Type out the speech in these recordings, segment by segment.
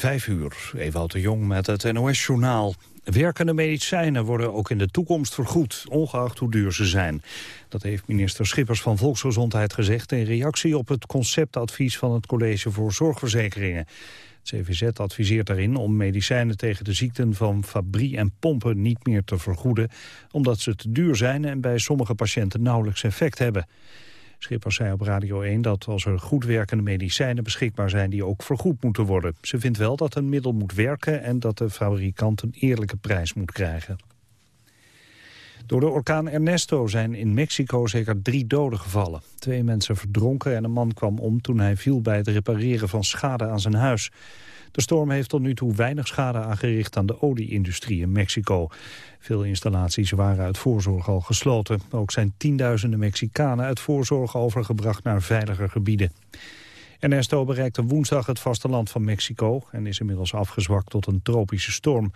Vijf uur, Ewout de Jong met het NOS-journaal. Werkende medicijnen worden ook in de toekomst vergoed, ongeacht hoe duur ze zijn. Dat heeft minister Schippers van Volksgezondheid gezegd... in reactie op het conceptadvies van het College voor Zorgverzekeringen. Het CVZ adviseert daarin om medicijnen tegen de ziekten van fabrie en pompen niet meer te vergoeden... omdat ze te duur zijn en bij sommige patiënten nauwelijks effect hebben. Schippers zei op Radio 1 dat als er goed werkende medicijnen beschikbaar zijn... die ook vergoed moeten worden. Ze vindt wel dat een middel moet werken... en dat de fabrikant een eerlijke prijs moet krijgen. Door de orkaan Ernesto zijn in Mexico zeker drie doden gevallen. Twee mensen verdronken en een man kwam om toen hij viel bij het repareren van schade aan zijn huis. De storm heeft tot nu toe weinig schade aangericht aan de olieindustrie in Mexico. Veel installaties waren uit voorzorg al gesloten. Ook zijn tienduizenden Mexicanen uit voorzorg overgebracht naar veiliger gebieden. Ernesto bereikte woensdag het vasteland van Mexico en is inmiddels afgezwakt tot een tropische storm.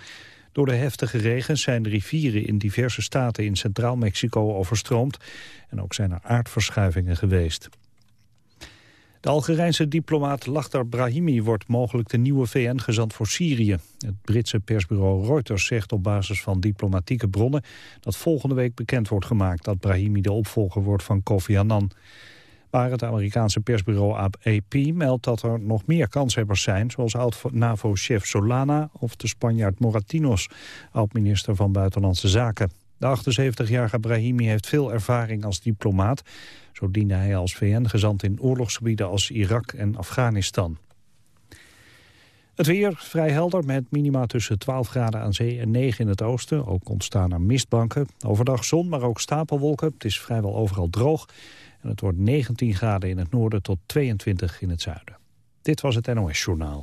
Door de heftige regens zijn de rivieren in diverse staten in Centraal Mexico overstroomd en ook zijn er aardverschuivingen geweest. De Algerijnse diplomaat Lachtar Brahimi wordt mogelijk de nieuwe VN-gezant voor Syrië. Het Britse persbureau Reuters zegt op basis van diplomatieke bronnen dat volgende week bekend wordt gemaakt dat Brahimi de opvolger wordt van Kofi Annan. Maar het Amerikaanse persbureau AP meldt dat er nog meer kanshebbers zijn... zoals oud-NAVO-chef Solana of de Spanjaard Moratinos... oud-minister van Buitenlandse Zaken. De 78-jarige Brahimi heeft veel ervaring als diplomaat. Zo diende hij als VN-gezant in oorlogsgebieden als Irak en Afghanistan. Het weer vrij helder met minima tussen 12 graden aan zee en 9 in het oosten. Ook ontstaan er mistbanken. Overdag zon, maar ook stapelwolken. Het is vrijwel overal droog. En het wordt 19 graden in het noorden tot 22 in het zuiden. Dit was het NOS Journaal.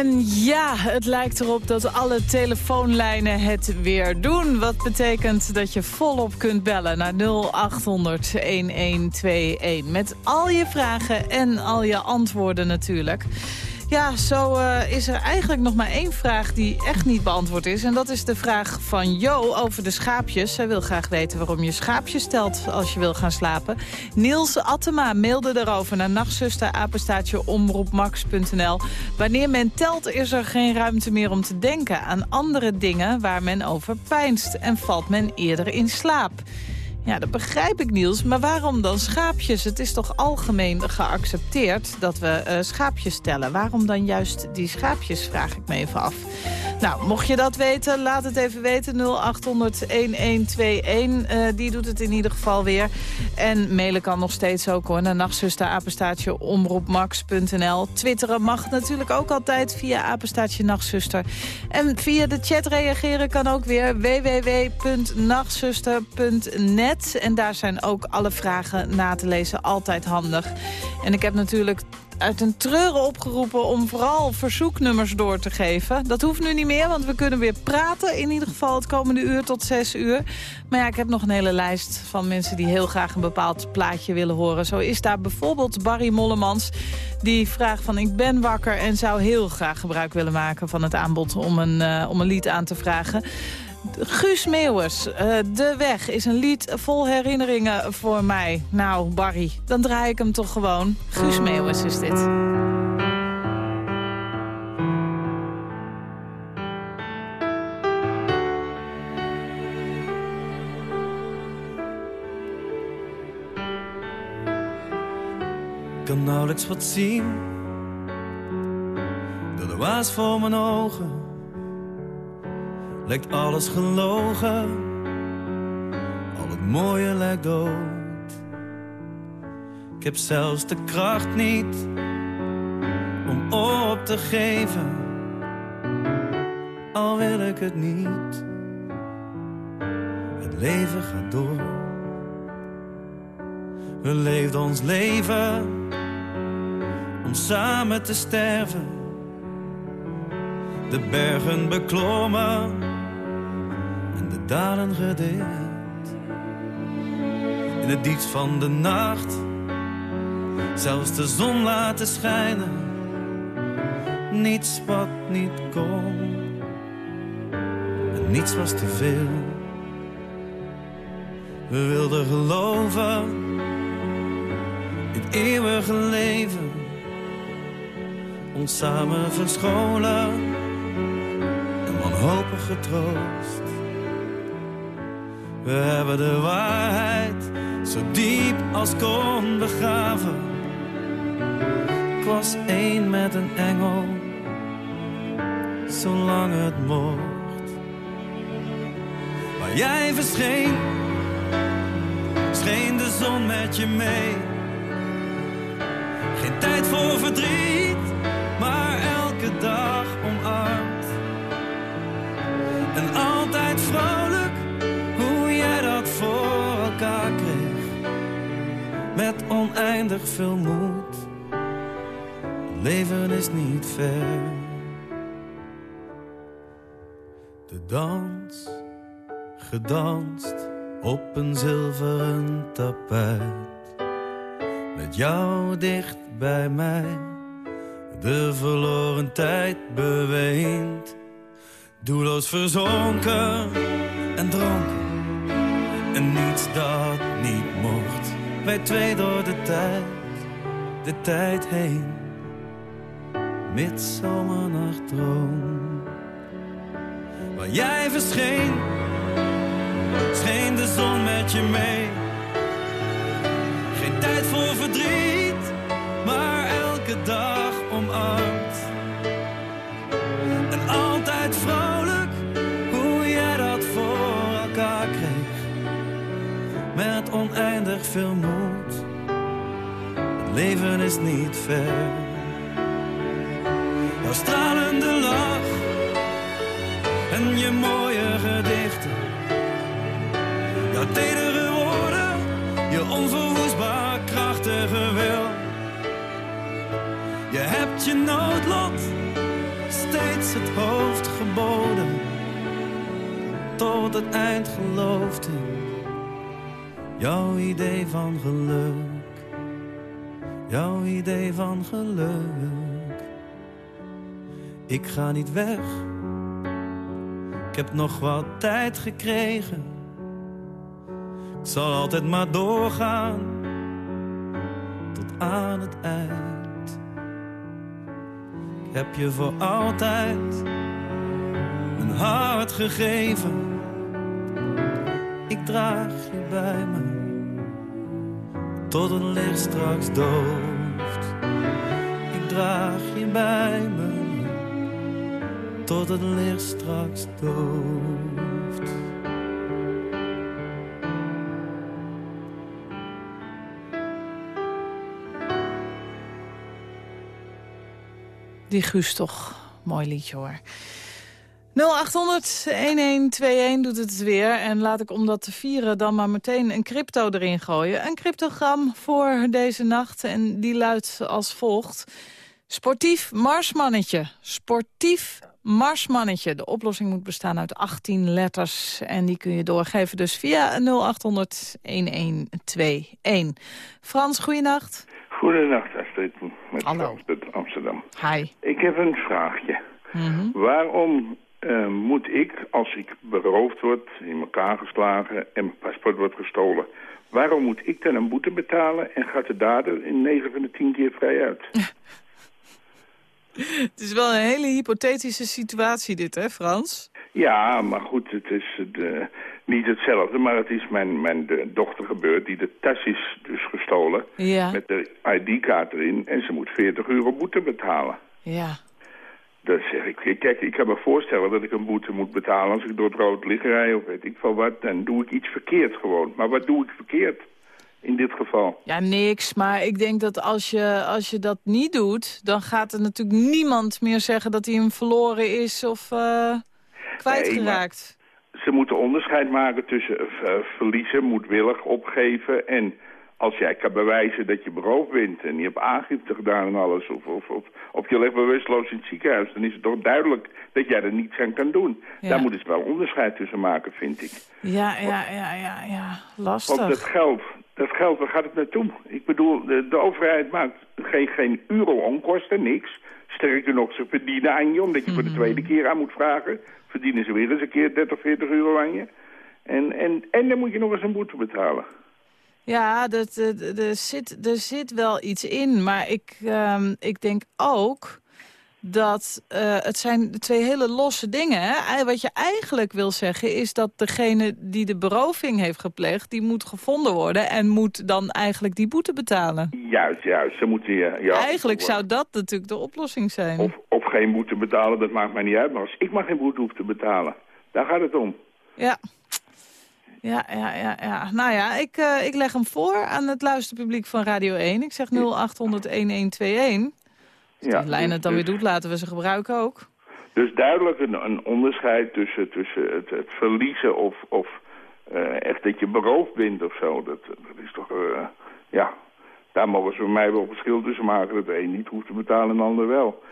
En ja, het lijkt erop dat alle telefoonlijnen het weer doen. Wat betekent dat je volop kunt bellen naar 0800-1121. Met al je vragen en al je antwoorden natuurlijk. Ja, zo uh, is er eigenlijk nog maar één vraag die echt niet beantwoord is. En dat is de vraag van Jo over de schaapjes. Zij wil graag weten waarom je schaapjes stelt als je wil gaan slapen. Niels Attema mailde erover naar nachtzuster, omroepmax.nl. Wanneer men telt is er geen ruimte meer om te denken aan andere dingen waar men over pijnst. En valt men eerder in slaap. Ja, dat begrijp ik Niels. Maar waarom dan schaapjes? Het is toch algemeen geaccepteerd dat we uh, schaapjes stellen. Waarom dan juist die schaapjes, vraag ik me even af. Nou, mocht je dat weten, laat het even weten. 0800-1121, uh, die doet het in ieder geval weer. En mailen kan nog steeds ook hoor, naar nachtzuster, apenstaatje, omroepmax.nl. Twitteren mag natuurlijk ook altijd via apenstaatje nachtzuster. En via de chat reageren kan ook weer www.nachtzuster.net. En daar zijn ook alle vragen na te lezen altijd handig. En ik heb natuurlijk uit een treuren opgeroepen om vooral verzoeknummers door te geven. Dat hoeft nu niet meer, want we kunnen weer praten. In ieder geval het komende uur tot zes uur. Maar ja, ik heb nog een hele lijst van mensen die heel graag een bepaald plaatje willen horen. Zo is daar bijvoorbeeld Barry Mollemans. Die vraagt van ik ben wakker en zou heel graag gebruik willen maken van het aanbod om een, uh, om een lied aan te vragen. Guus Meeuwers, uh, De Weg is een lied vol herinneringen voor mij. Nou, Barry, dan draai ik hem toch gewoon. Guus Meeuwers is dit. Ik kan nauwelijks wat zien Door de waas voor mijn ogen lijkt alles gelogen. Al het mooie lijkt dood. Ik heb zelfs de kracht niet om op te geven. Al wil ik het niet. Het leven gaat door. We leefden ons leven om samen te sterven. De bergen beklommen dalen gedeeld. in het diepst van de nacht. Zelfs de zon laten schijnen, niets wat niet kon. En niets was te veel. We wilden geloven in het eeuwige leven. Ons samen verscholen en wanhopig getroost. We hebben de waarheid zo diep als kon begraven. Ik was één met een engel, zolang het mocht. Maar jij verscheen, scheen de zon met je mee. Geen tijd voor verdriet, maar elke dag omarmd. En altijd vrolijk, oneindig veel moed. Leven is niet ver. De dans, gedanst op een zilveren tapijt. Met jou dicht bij mij, de verloren tijd beweend. Doelloos verzonken en dronken, en niets dat niet Wij twee door de tijd, de tijd heen, midzomernachtdroom. Waar jij verscheen, scheen de zon met je mee. Geen tijd voor verdriet, maar elke dag omarmd. En altijd vrolijk, Met oneindig veel moed. Het leven is niet ver. Jouw stralende lach en je mooie gedichten. Jouw tedere woorden, je onverwoestbaar krachtige wil. Je hebt je noodlot steeds het hoofd geboden. Tot het eind geloofde jouw idee van geluk. Jouw idee van geluk. Ik ga niet weg. Ik heb nog wat tijd gekregen. Ik zal altijd maar doorgaan. Tot aan het eind. Ik heb je voor altijd een hart gegeven. Ik draag je bij me. Tot het licht straks dooft. Ik draag je bij me tot het licht straks dooft. Die Guus toch. Mooi liedje hoor. 0800-1121 doet het weer. En laat ik om dat te vieren dan maar meteen een crypto erin gooien. Een cryptogram voor deze nacht. En die luidt als volgt. Sportief Marsmannetje. Sportief Marsmannetje. De oplossing moet bestaan uit 18 letters. En die kun je doorgeven dus via 0800-1121. Frans, goeienacht. Goedenacht, Astrid. Met Hallo. Frans uit Amsterdam. Hi. Ik heb een vraagje. Mhm. Waarom eh, moet ik, als ik beroofd word, in elkaar geslagen en mijn paspoort wordt gestolen... waarom moet ik dan een boete betalen en gaat de dader in 9 van de 10 keer vrij uit? Het is wel een hele hypothetische situatie dit, hè Frans? Ja, maar goed, het is de, niet hetzelfde, maar het is mijn, mijn de dochter gebeurd die de tas is dus gestolen Ja, met de ID-kaart erin en ze moet 40 euro boete betalen. ja. Dan zeg ik, kijk, ik kan me voorstellen dat ik een boete moet betalen als ik door het rood licht rij of weet ik veel wat. Dan doe ik iets verkeerd gewoon. Maar wat doe ik verkeerd in dit geval? Ja, niks. Maar ik denk dat als je, als je dat niet doet... dan gaat er natuurlijk niemand meer zeggen dat hij hem verloren is of eh, kwijtgeraakt. Ze moeten onderscheid maken tussen eh, verliezen, moedwillig opgeven en als jij kan bewijzen dat je beroofd bent en je hebt aangifte gedaan en alles, of, of, of, of je ligt bewusteloos in het ziekenhuis, dan is het toch duidelijk dat jij er niets aan kan doen. Ja. Daar moeten ze wel onderscheid tussen maken, vind ik. Ja, ja, ja, ja, ja. Want Lastig. het geld, dat geld, waar gaat het naartoe? Ik bedoel, de, de overheid maakt geen, geen euro onkosten, niks. Sterker nog, ze verdienen aan je, omdat je voor de tweede keer aan moet vragen. Verdienen ze weer eens een keer 30, 40 euro aan je. En, en, en dan moet je nog eens een boete betalen. Ja, dat, eh, er, zit, er zit wel iets in. Maar ik, ehm, ik denk ook dat eh, het zijn twee hele losse dingen. Hè? Wat je eigenlijk wil zeggen is dat degene die de beroving heeft gepleegd... die moet gevonden worden en moet dan eigenlijk die boete betalen. Juist, juist. Ze moeten, ja, ja, eigenlijk zou dat natuurlijk de oplossing zijn. Of, of geen boete betalen, dat maakt mij niet uit. Maar als ik maar geen boete hoef te betalen, daar gaat het om. Ja. Ja, ja, ja, ja. Nou ja, ik, uh, ik leg hem voor aan het luisterpubliek van Radio 1. Ik zeg 0800-1121. Als ja, lijn het dan dus, weer doet, laten we ze gebruiken ook. Dus duidelijk een, een onderscheid tussen, tussen het, het verliezen of, of uh, echt dat je beroofd bent of zo. Dat, dat is toch, uh, ja, daar mogen ze voor mij wel verschil tussen maken. Dat de een niet hoeft te betalen en de ander wel.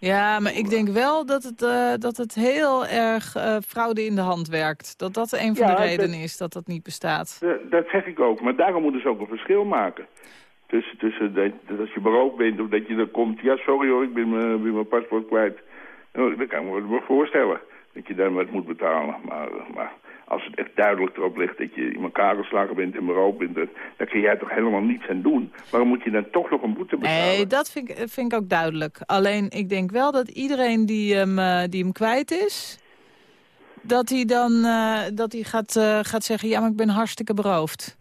Ja, maar ik denk wel dat het, uh, dat het heel erg uh, fraude in de hand werkt. Dat dat een van Ja, de redenen is dat dat niet bestaat. Dat, dat zeg ik ook, maar daarom moeten ze ook een verschil maken. Tussen, tussen dat, dat als je beroofd bent of dat je er komt... Ja, sorry hoor, ik ben mijn, paspoort kwijt. Nou, dat kan ik me voorstellen. Dat je dan wat moet betalen. Maar, maar als het echt duidelijk erop ligt dat je in elkaar geslagen bent en beroofd bent... dan, kun jij toch helemaal niets aan doen. Waarom moet je dan toch nog een boete betalen? Nee, dat vind ik, vind ik ook duidelijk. Alleen, ik denk wel dat iedereen die hem, eh, die hem kwijt is... dat hij dan eh, dat hij gaat, eh, gaat zeggen... ja, maar ik ben hartstikke beroofd.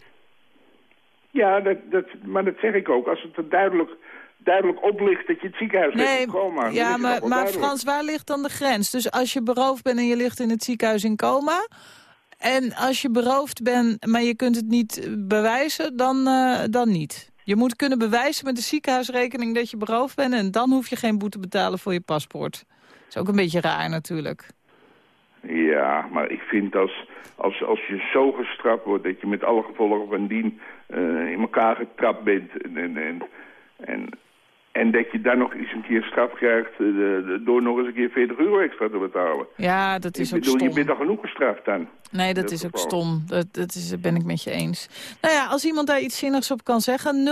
Ja, dat, dat, maar dat zeg ik ook. Als het er duidelijk, duidelijk op ligt dat je het ziekenhuis Nee, dan is ja, maar, maar. Frans, waar ligt dan de grens? Dus als je beroofd bent en je ligt in het ziekenhuis in coma... en als je beroofd bent, maar je kunt het niet eh, bewijzen, dan, eh, dan niet. Je moet kunnen bewijzen met de ziekenhuisrekening dat je beroofd bent... en dan hoef je geen boete te betalen voor je paspoort. Dat is ook een beetje raar natuurlijk. Ja, maar ik vind als, als, als je zo gestraft wordt dat je met alle gevolgen van dien eh, in elkaar getrapt bent en, en, en, en, en dat je dan nog eens een keer straf krijgt eh, door nog eens een keer 40 euro extra te betalen. Ja, dat is ik ook bedoel, je stom. bent al genoeg gestraft dan. Nee, dat is ook stom. Dat, dat is, daar ben ik met je eens. Nou ja, als iemand daar iets zinnigs op kan zeggen... 0800-1121.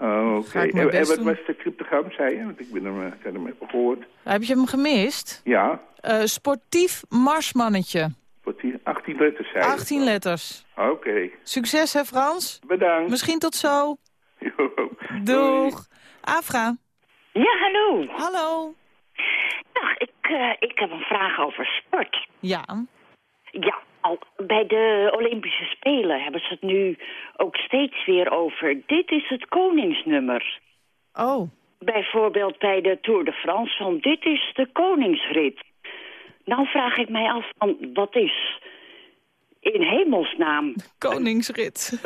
Oh, Oké. Mijn En, wat was de cryptogram, zei je? Want ik ben hem, ik heb hem gehoord. Heb je hem gemist? Ja, Eh, sportief marsmannetje. Wat die 18 letters zei je. 18 letters. Oké, Succes hè Frans? bedankt. Misschien tot zo. Jo, Doeg. Afra. Ja, hallo. Hallo. Dag, ik, eh, ik heb een vraag over sport. Ja. Ja, al bij de Olympische Spelen hebben ze het nu ook steeds weer over. Dit is het koningsnummer. Oh. Bijvoorbeeld bij de Tour de France van dit is de koningsrit. Nou vraag ik mij af, van, wat is in hemelsnaam Koningsrit.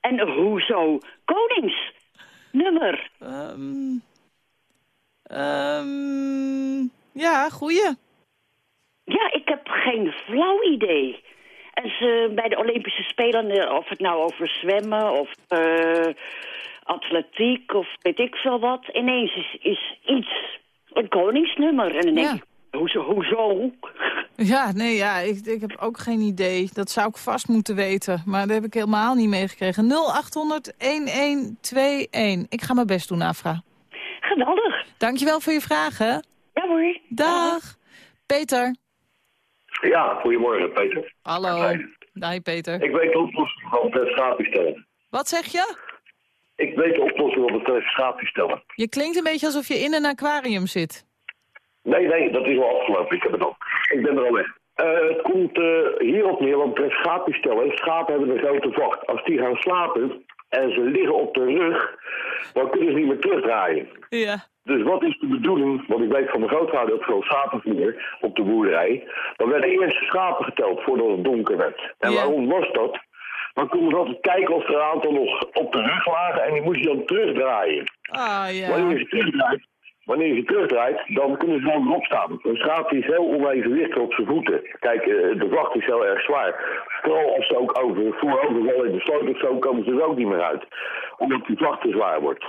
En hoezo koningsnummer? Ehm ehm, ja, goeie. Ja, ik heb geen flauw idee. En ze bij de Olympische Spelen, eh, of het nou over zwemmen of eh, atletiek of weet ik veel wat, ineens is, is iets een koningsnummer. En dan denk ik, hoezo? hoezo? Ja, nee, ja, ik, ik heb ook geen idee. Dat zou ik vast moeten weten. Maar dat heb ik helemaal niet meegekregen. 0800-1121. Ik ga mijn best doen, Afra. Geweldig. Dankjewel voor je vragen. Ja hoor. Dag. Peter. Ja, goedemorgen Peter. Hallo. Hi, Peter. Ik weet de oplossing van het schaapje stellen. Wat zeg je? Ik weet de oplossing van het schaapje stellen. Je klinkt een beetje alsof je in een aquarium zit. Nee, nee, dat is wel afgelopen. Ik heb het al. Ik ben er al weg. Eh, het komt eh, hierop neer, want het schaapje stellen. Schapen hebben een grote vacht. Als die gaan slapen en ze liggen op de rug, dan kunnen ze niet meer terugdraaien. Ja. Dus wat is de bedoeling? Want ik weet van mijn grootvader ook veel schapen vroeger op de boerderij. Dan werden eerst de schapen geteld voordat het donker werd. En Ja. waarom was dat? Dan konden ze altijd kijken of er een aantal nog op de rug lagen en die moest je dan terugdraaien. Ah, Wanneer ja. je terugdraait, wanneer je terugdraait, dan kunnen ze dan opstaan. Een schaap is heel onevenwichtig op zijn voeten. Kijk, eh, de vacht is heel erg zwaar. Vooral als ze ook over, vooroverval in de sloot of zo, komen ze er ook niet meer uit. Omdat die vacht te zwaar wordt.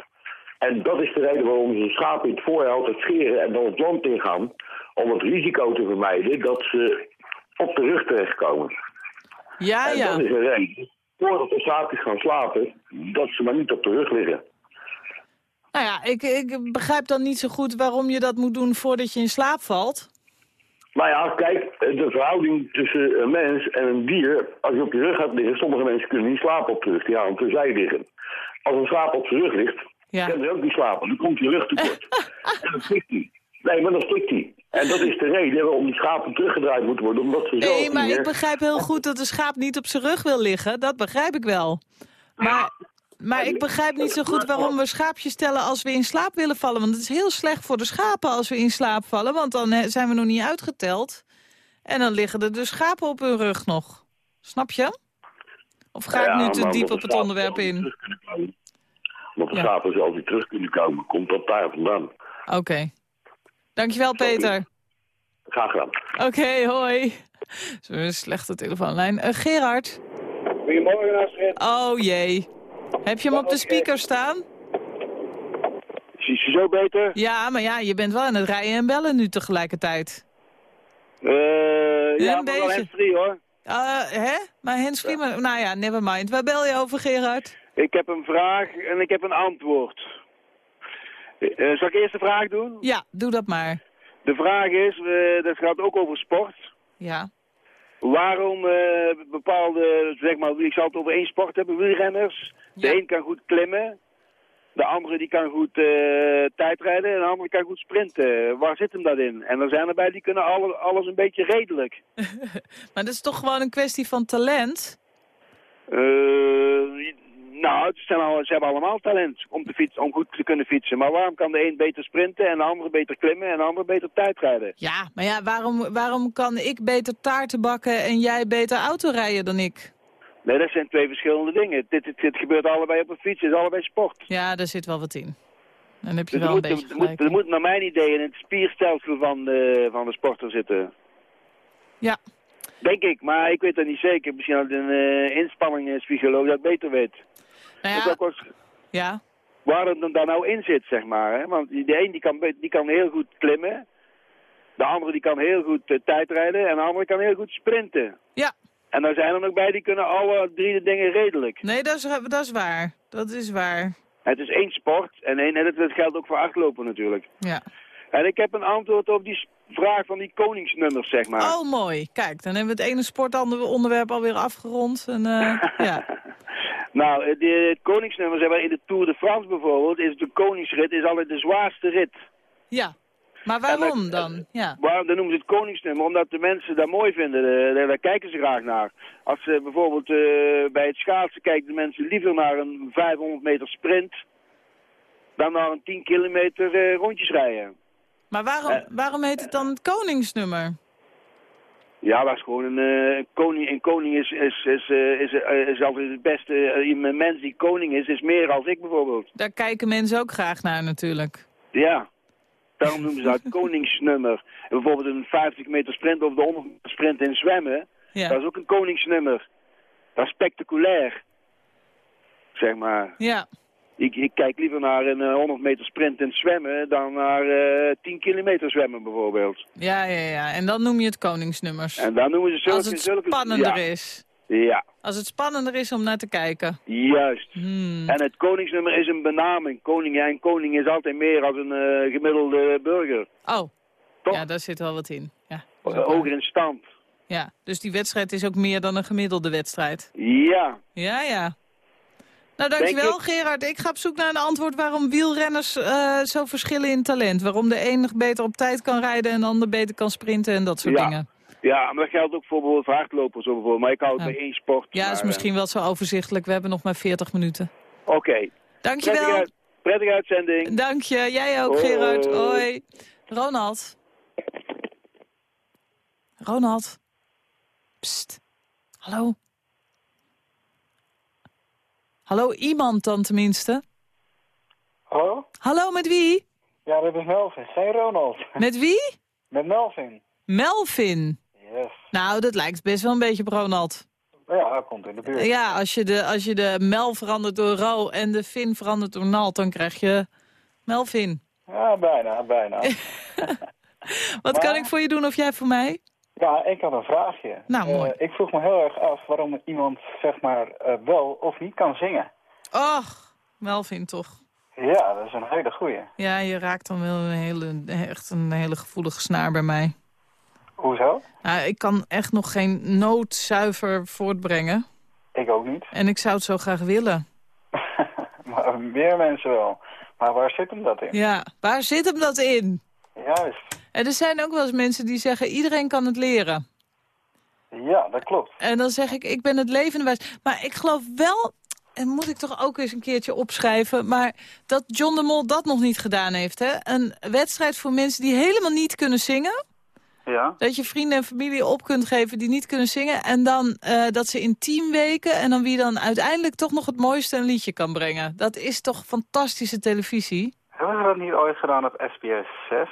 En dat is de reden waarom ze schapen in het voorjaar altijd scheren en dan het land ingaan. Om het risico te vermijden dat ze op de rug terechtkomen. Ja, en ja. dat is een reden. Voordat de schaapjes gaan slapen, dat ze maar niet op de rug liggen. Nou ja, ik, ik begrijp dan niet zo goed waarom je dat moet doen voordat je in slaap valt. Maar ja, kijk, de verhouding tussen een mens en een dier, als je op je rug gaat liggen, sommige mensen kunnen niet slapen op de rug, die gaan op de zij liggen. Als een schaap op zijn rug ligt, Ja. kan hij ook niet slapen, dan komt hij luchttekort. en dan stikt hij. Nee, maar dan stikt hij. En dat is de reden waarom die schapen teruggedraaid moeten worden, omdat ze zelf Nee, maar meer- ik begrijp heel goed dat een schaap niet op zijn rug wil liggen. Dat begrijp ik wel. Maar, maar ik begrijp niet zo goed waarom we schaapjes stellen als we in slaap willen vallen. Want het is heel slecht voor de schapen als we in slaap vallen. Want dan zijn we nog niet uitgeteld. En dan liggen er dus schapen op hun rug nog. Snap je? Of ga Ja, ik nu te diep op de het onderwerp in? Omdat de Ja. schapen zelf niet terug kunnen komen, komt dat daar vandaan. Oké. Dankjewel, Sorry. Peter. Graag gedaan. Oké, hoi. Zo een slechte telefoonlijn. Eh, Gerard. Goedemorgen, Astrid. Oh jee. Heb je hem op de speaker staan? Is je zo beter? Ja, maar ja, je bent wel aan het rijden en bellen nu tegelijkertijd. Eh ja, maar wel hands-free hoor. Uh, hè? Maar handsfree, maar, nou ja, never mind. Waar bel je over, Gerard? Ik heb een vraag en ik heb een antwoord. Eh, zal ik eerst de vraag doen? Ja, doe dat maar. De vraag is, eh, dat gaat ook over sport. Ja. Waarom eh, bepaalde, zeg maar, ik zal het over één sport hebben, wielrenners. De een kan goed klimmen, de andere die kan goed eh, tijdrijden en de andere kan goed sprinten. Waar zit hem dat in? En er zijn erbij die kunnen alle, alles een beetje redelijk. Maar dat is toch gewoon een kwestie van talent? Eh, nou, zijn al, ze hebben allemaal talent om, te fietsen, om goed te kunnen fietsen. Maar waarom kan de een beter sprinten en de andere beter klimmen en de andere beter tijdrijden? Ja, maar ja, waarom, waarom kan ik beter taarten bakken en jij beter autorijden dan ik? Nee, dat zijn twee verschillende dingen. Dit, dit, dit gebeurt allebei op een fiets, het is allebei sport. Ja, daar zit wel wat in. Dan heb je Dus wel een moet, beetje er, moet, gelijk. er moet naar mijn idee in het spierstelsel van de, van de sporter zitten. Ja. Denk ik, maar ik weet dat niet zeker. Misschien had een uh, inspanningsfysioloog dat beter weet. Nou Dus ja, ook was, ja. waar het dan nou in zit, zeg maar. Hè? Want de een die kan, die kan heel goed klimmen. De andere die kan heel goed eh, tijdrijden. En de andere kan heel goed sprinten. Ja. En daar zijn er nog bij die kunnen alle drie de dingen redelijk. Nee, dat is, dat is waar. Dat is waar. Het is één sport. En, één, en dat, dat geldt ook voor hardlopen natuurlijk. Ja. En ik heb een antwoord op die vraag van die koningsnummers, zeg maar. Oh, mooi. Kijk, dan hebben we het ene sportonderwerp alweer afgerond. En, eh, ja. Nou, eh, de, het koningsnummer, zeg maar, in de Tour de France bijvoorbeeld, is de koningsrit is altijd de zwaarste rit. ja. Maar waarom dan? Ja. Waarom dan noemen ze het koningsnummer? Omdat de mensen dat mooi vinden. eh, Daar, daar kijken ze graag naar. Als ze bijvoorbeeld eh, bij het schaatsen kijken de mensen liever naar een 500 meter sprint dan naar een 10 kilometer rondjes rijden. Maar waarom, waarom heet het dan het koningsnummer? Ja, is gewoon een, eh, een koning. Een koning is, is, is, eh, is, eh, is altijd het beste. een mens die koning is, is meer als ik bijvoorbeeld. Daar kijken mensen ook graag naar natuurlijk. Ja, daarom noemen ze dat koningsnummer. En bijvoorbeeld een 50 meter sprint of de 100 meter sprint in zwemmen. Ja. Dat is ook een koningsnummer. Dat is spectaculair. Zeg maar. Ja. Ik, ik kijk liever naar een eh, 100 meter sprint in zwemmen dan naar eh 10 kilometer zwemmen bijvoorbeeld. Ja, ja, ja. En dan noem je het koningsnummers. En dan noemen ze zulke... Als het zulke spannender ja, is. Ja, Als het spannender is om naar te kijken. juist. Hmm. En het koningsnummer is een benaming. Koning, en koning is altijd meer als een eh, gemiddelde burger. Oh. Toch? Ja, daar zit wel wat in. Ja, hoger in stand. ja, dus die wedstrijd is ook meer dan een gemiddelde wedstrijd. Ja, Ja, ja. Nou, dankjewel Gerard. Ik ga op zoek naar een antwoord waarom wielrenners eh, zo verschillen in talent. Waarom de een beter op tijd kan rijden en de ander beter kan sprinten en dat soort Ja. dingen. ja, maar dat geldt ook voor bijvoorbeeld voor hardlopers. Of bijvoorbeeld. Maar ik hou het Ja. bij één sport. Ja, maar, is eh, misschien wel zo overzichtelijk. We hebben nog maar 40 minuten. Oké. Dankjewel. uit- prettige uitzending. Dank je. Jij ook, Hoi. Gerard. Hoi. Ronald. Ronald. Pst. Hallo. Hallo, iemand dan tenminste. Hallo? Hallo, met wie? Ja, dit is Melvin. Geen Ronald. Met wie? Met Melvin. Melvin. Yes. Nou, dat lijkt best wel een beetje op Ronald. Ja, hij komt in de buurt. Ja, als je, de, als je de Mel verandert door Ro en de Vin verandert door Nalt, dan krijg je Melvin. Ja, bijna, bijna. Wat Maar- kan ik voor je doen of jij voor mij? Ja, ik had een vraagje. Nou, Eh, mooi. ik vroeg me heel erg af waarom iemand zeg maar eh, wel of niet kan zingen. Och, Melvin toch. Ja, dat is een hele goeie. Ja, je raakt dan wel een hele, echt een hele gevoelige snaar bij mij. Hoezo? Nou, ik kan echt nog geen noot zuiver voortbrengen. Ik ook niet. En ik zou het zo graag willen. maar meer mensen wel. Maar waar zit hem dat in? Ja, waar zit hem dat in? Juist. En er zijn ook wel eens mensen die zeggen, iedereen kan het leren. Ja, dat klopt. En dan zeg ik, ik ben het levende wijs. Maar ik geloof wel, en moet ik toch ook eens een keertje opschrijven... maar dat John de Mol dat nog niet gedaan heeft. Hè? Een wedstrijd voor mensen die helemaal niet kunnen zingen. Ja. Dat je vrienden en familie op kunt geven die niet kunnen zingen. En dan eh, dat ze in teamweken en dan wie dan uiteindelijk toch nog het mooiste een liedje kan brengen. Dat is toch fantastische televisie? Hebben ze dat niet ooit gedaan op SBS 6?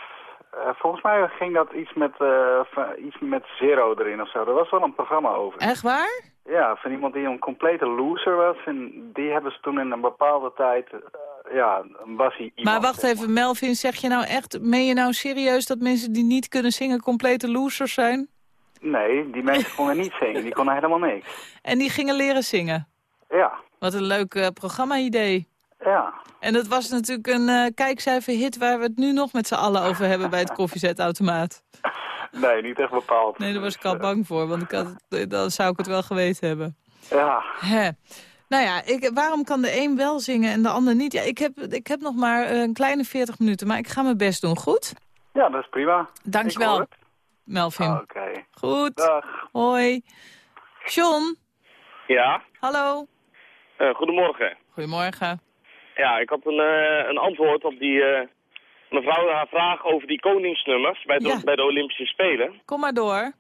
Eh, volgens mij ging dat iets met, eh, iets met Zero erin of zo. Er was wel een programma over. Echt waar? Ja, van iemand die een complete loser was. En die hebben ze toen in een bepaalde tijd... eh, ja, was hij iemand. Maar wacht even, Melvin, zeg je nou echt, meen je nou serieus dat mensen die niet kunnen zingen complete losers zijn? Nee, die mensen konden niet zingen. Die konden helemaal niks. En die gingen leren zingen? Ja, Wat een leuk programma-idee. Ja. En dat was natuurlijk een eh kijkcijferhit waar we het nu nog met z'n allen over hebben bij het koffiezetautomaat. Nee, niet echt bepaald. Nee, daar was ik al bang voor, want ik had, het- dan zou ik het wel geweten hebben. Ja, Hè. Nou ja, ik, waarom kan de een wel zingen en de ander niet? Ja, ik, heb, ik heb nog maar eh, een kleine 40 minuten, maar ik ga mijn best doen. Goed? ja dat is prima. Dankjewel. Melvin. Oké. Goed. Dag. Hoi. John, Ja, hallo. eh, goedemorgen. Goedemorgen. Ja, ik had een, eh, een antwoord op die eh, mevrouw haar vraag over die koningsnummers bij de, Ja. bij de Olympische Spelen. Kom maar door.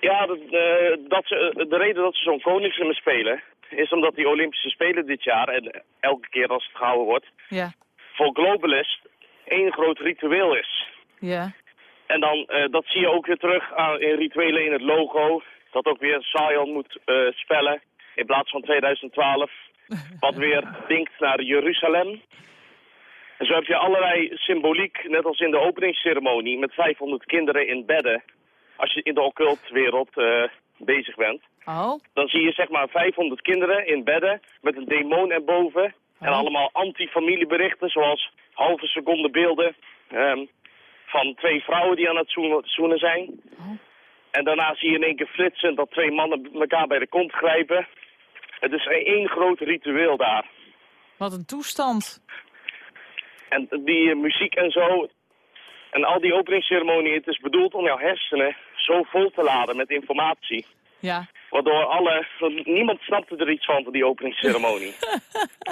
Ja, dat, eh, dat ze, de reden dat ze zo'n koningsnummer spelen is omdat die Olympische Spelen dit jaar, en elke keer als het gehouden wordt, Ja, voor Globalist één groot ritueel is. ja. En dan, eh, dat zie je ook weer terug aan, in rituelen in het logo. Dat ook weer Zion moet spellen in plaats van 2012. Wat weer linkt naar Jeruzalem. En zo heb je allerlei symboliek, net als in de openingsceremonie, met 500 kinderen in bedden. Als je in de occultwereld eh bezig bent. Oh, Dan zie je zeg maar 500 kinderen in bedden met een demon erboven. En Oh. allemaal anti-familieberichten, zoals halve seconde beelden ehm, van twee vrouwen die aan het zoenen, zoenen zijn. En daarna zie je in één keer flitsen dat twee mannen elkaar bij de kont grijpen. Het is één groot ritueel daar. wat een toestand. En die eh, muziek en zo, en al die openingsceremonie, het is bedoeld om jouw hersenen zo vol te laden met informatie. Ja, Waardoor alle... Niemand snapte er iets van, van die openingsceremonie.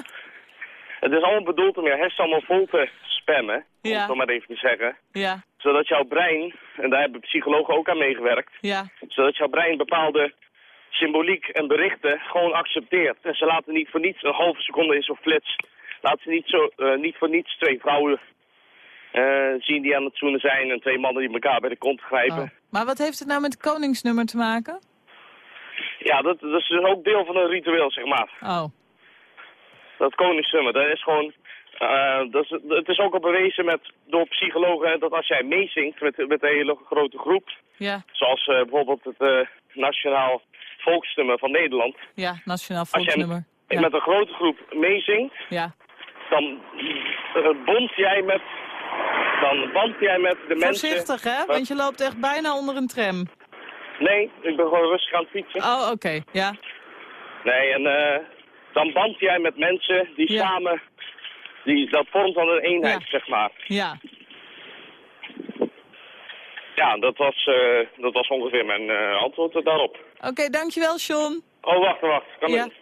het is allemaal bedoeld om je hersenen allemaal vol te spammen, om Ja. het zo maar even te zeggen. ja, Zodat jouw brein, en daar hebben psychologen ook aan meegewerkt, ja. zodat jouw brein bepaalde symboliek en berichten gewoon accepteert. En ze laten niet voor niets, een halve seconde in zo'n flits, laten ze niet, zo, eh, niet voor niets twee vrouwen eh, zien die aan het zoenen zijn en twee mannen die elkaar bij de kont grijpen. Oh. Maar wat heeft het nou met het koningsnummer te maken? Ja, dat, dat is dus ook deel van een ritueel, zeg maar. Oh, Dat koningsnummer, dat is gewoon... eh, dat is, het is ook al bewezen met, door psychologen dat als jij meezingt met, met een hele grote groep... ja, zoals bijvoorbeeld het Nationaal Volksnummer van Nederland... ja, Nationaal Als jij Volksnummer. Met een grote groep meezingt, ja. dan bond jij met... Dan band jij met de mensen... Voorzichtig, hè? Want je loopt echt bijna onder een tram. Nee, ik ben gewoon rustig aan het fietsen. Oh, oké, ja. Nee, en eh, dan band jij met mensen die Ja. samen... Die, dat vormt dan een eenheid, Ja. zeg maar. Ja, Ja, dat was, eh, dat was ongeveer mijn eh, antwoord daarop. oké, dankjewel, John. Oh, wacht, wacht. Kan Ja. ik...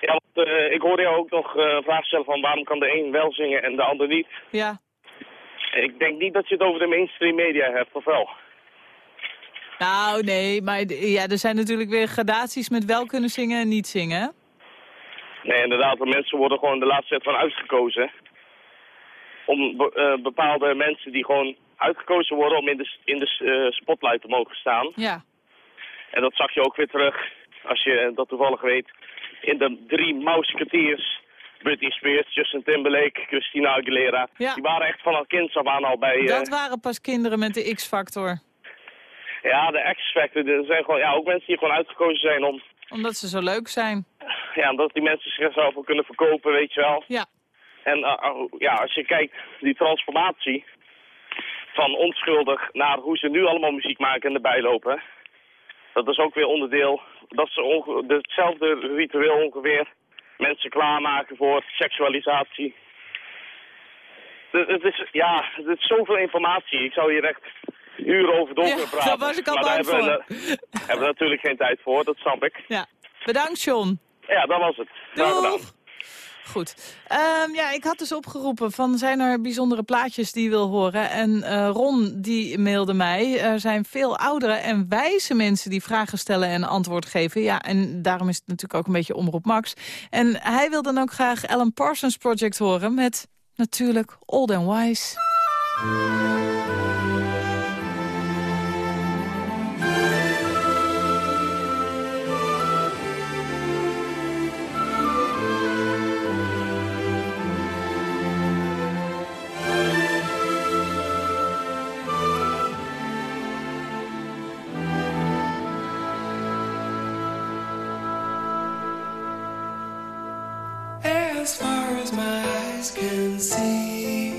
Ja, want, eh, ik hoorde jou ook nog een vraag stellen van waarom kan de een wel zingen en de ander niet. Ja. Ik denk niet dat je het over de mainstream media hebt, of wel? Nou, nee, maar ja, er zijn natuurlijk weer gradaties met wel kunnen zingen en niet zingen? Nee, inderdaad, de mensen worden gewoon de laatste tijd van uitgekozen. Om be- bepaalde mensen die gewoon uitgekozen worden om in de, in de eh, spotlight te mogen staan. Ja. En dat zag je ook weer terug, als je dat toevallig weet, in de drie Mouseketeers. Britney Spears, Justin Timberlake, Christina Aguilera. Ja. Die waren echt vanaf kind af aan al bij... eh, Dat waren pas kinderen met de X-factor. Ja, de X-Factor, er zijn gewoon, ja, ook mensen die gewoon uitgekozen zijn om... Omdat ze zo leuk zijn. Ja, omdat die mensen zichzelf kunnen verkopen, weet je wel. Ja. En uh, ja, als je kijkt, die transformatie van onschuldig naar hoe ze nu allemaal muziek maken en erbij lopen. Dat is ook weer onderdeel, dat is hetzelfde ritueel ongeveer. Mensen klaarmaken voor seksualisatie. Het is, ja, het is zoveel informatie. Ik zou hier echt uren over door kunnen praten. daar was ik al maar bang voor. Hebben we, hebben we natuurlijk geen tijd voor, dat snap ik. Ja, bedankt John. Ja, dat was het. Gedaan. Goed. Um, ja, ik had dus opgeroepen van zijn er bijzondere plaatjes die je wil horen. En uh, Ron die mailde mij. Er zijn veel oudere en wijze mensen die vragen stellen en antwoord geven. Ja, en daarom is het natuurlijk ook een beetje omroep Max. En hij wil dan ook graag Alan Parsons Project horen met natuurlijk Old and Wise. As far as my eyes can see.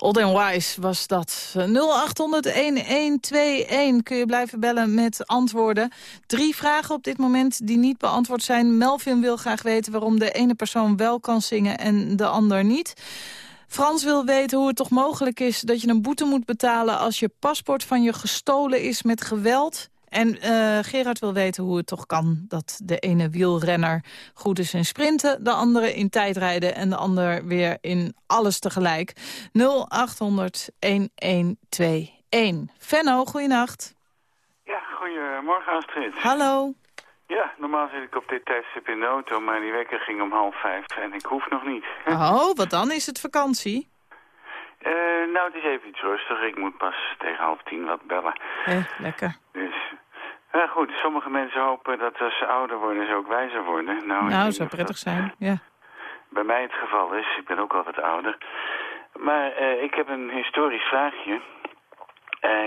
Old and Wise was dat. 0800-1121 kun je blijven bellen met antwoorden. Drie vragen op dit moment die niet beantwoord zijn. Melvin wil graag weten waarom de ene persoon wel kan zingen en de ander niet. Frans wil weten hoe het toch mogelijk is dat je een boete moet betalen... als je paspoort van je gestolen is met geweld. En eh, Gerard wil weten hoe het toch kan dat de ene wielrenner goed is in sprinten... de andere in tijdrijden en de ander weer in alles tegelijk. 0800-1121. Venno, goeienacht. Ja, goedemorgen Astrid. Hallo. Ja, normaal zit ik op dit tijdstip in de auto, maar die wekker ging om half vijf en ik hoef nog niet. Oh, wat dan? Is het vakantie? Eh, nou, het is even iets rustig. Ik moet pas tegen half tien wat bellen. Eh, lekker. Dus, ja goed, sommige mensen hopen dat als ze ouder worden ze ook wijzer worden. Nou, Nou, zou prettig dat zijn, ja. bij mij het geval is. Ik ben ook al wat ouder. Maar eh, ik heb een historisch vraagje.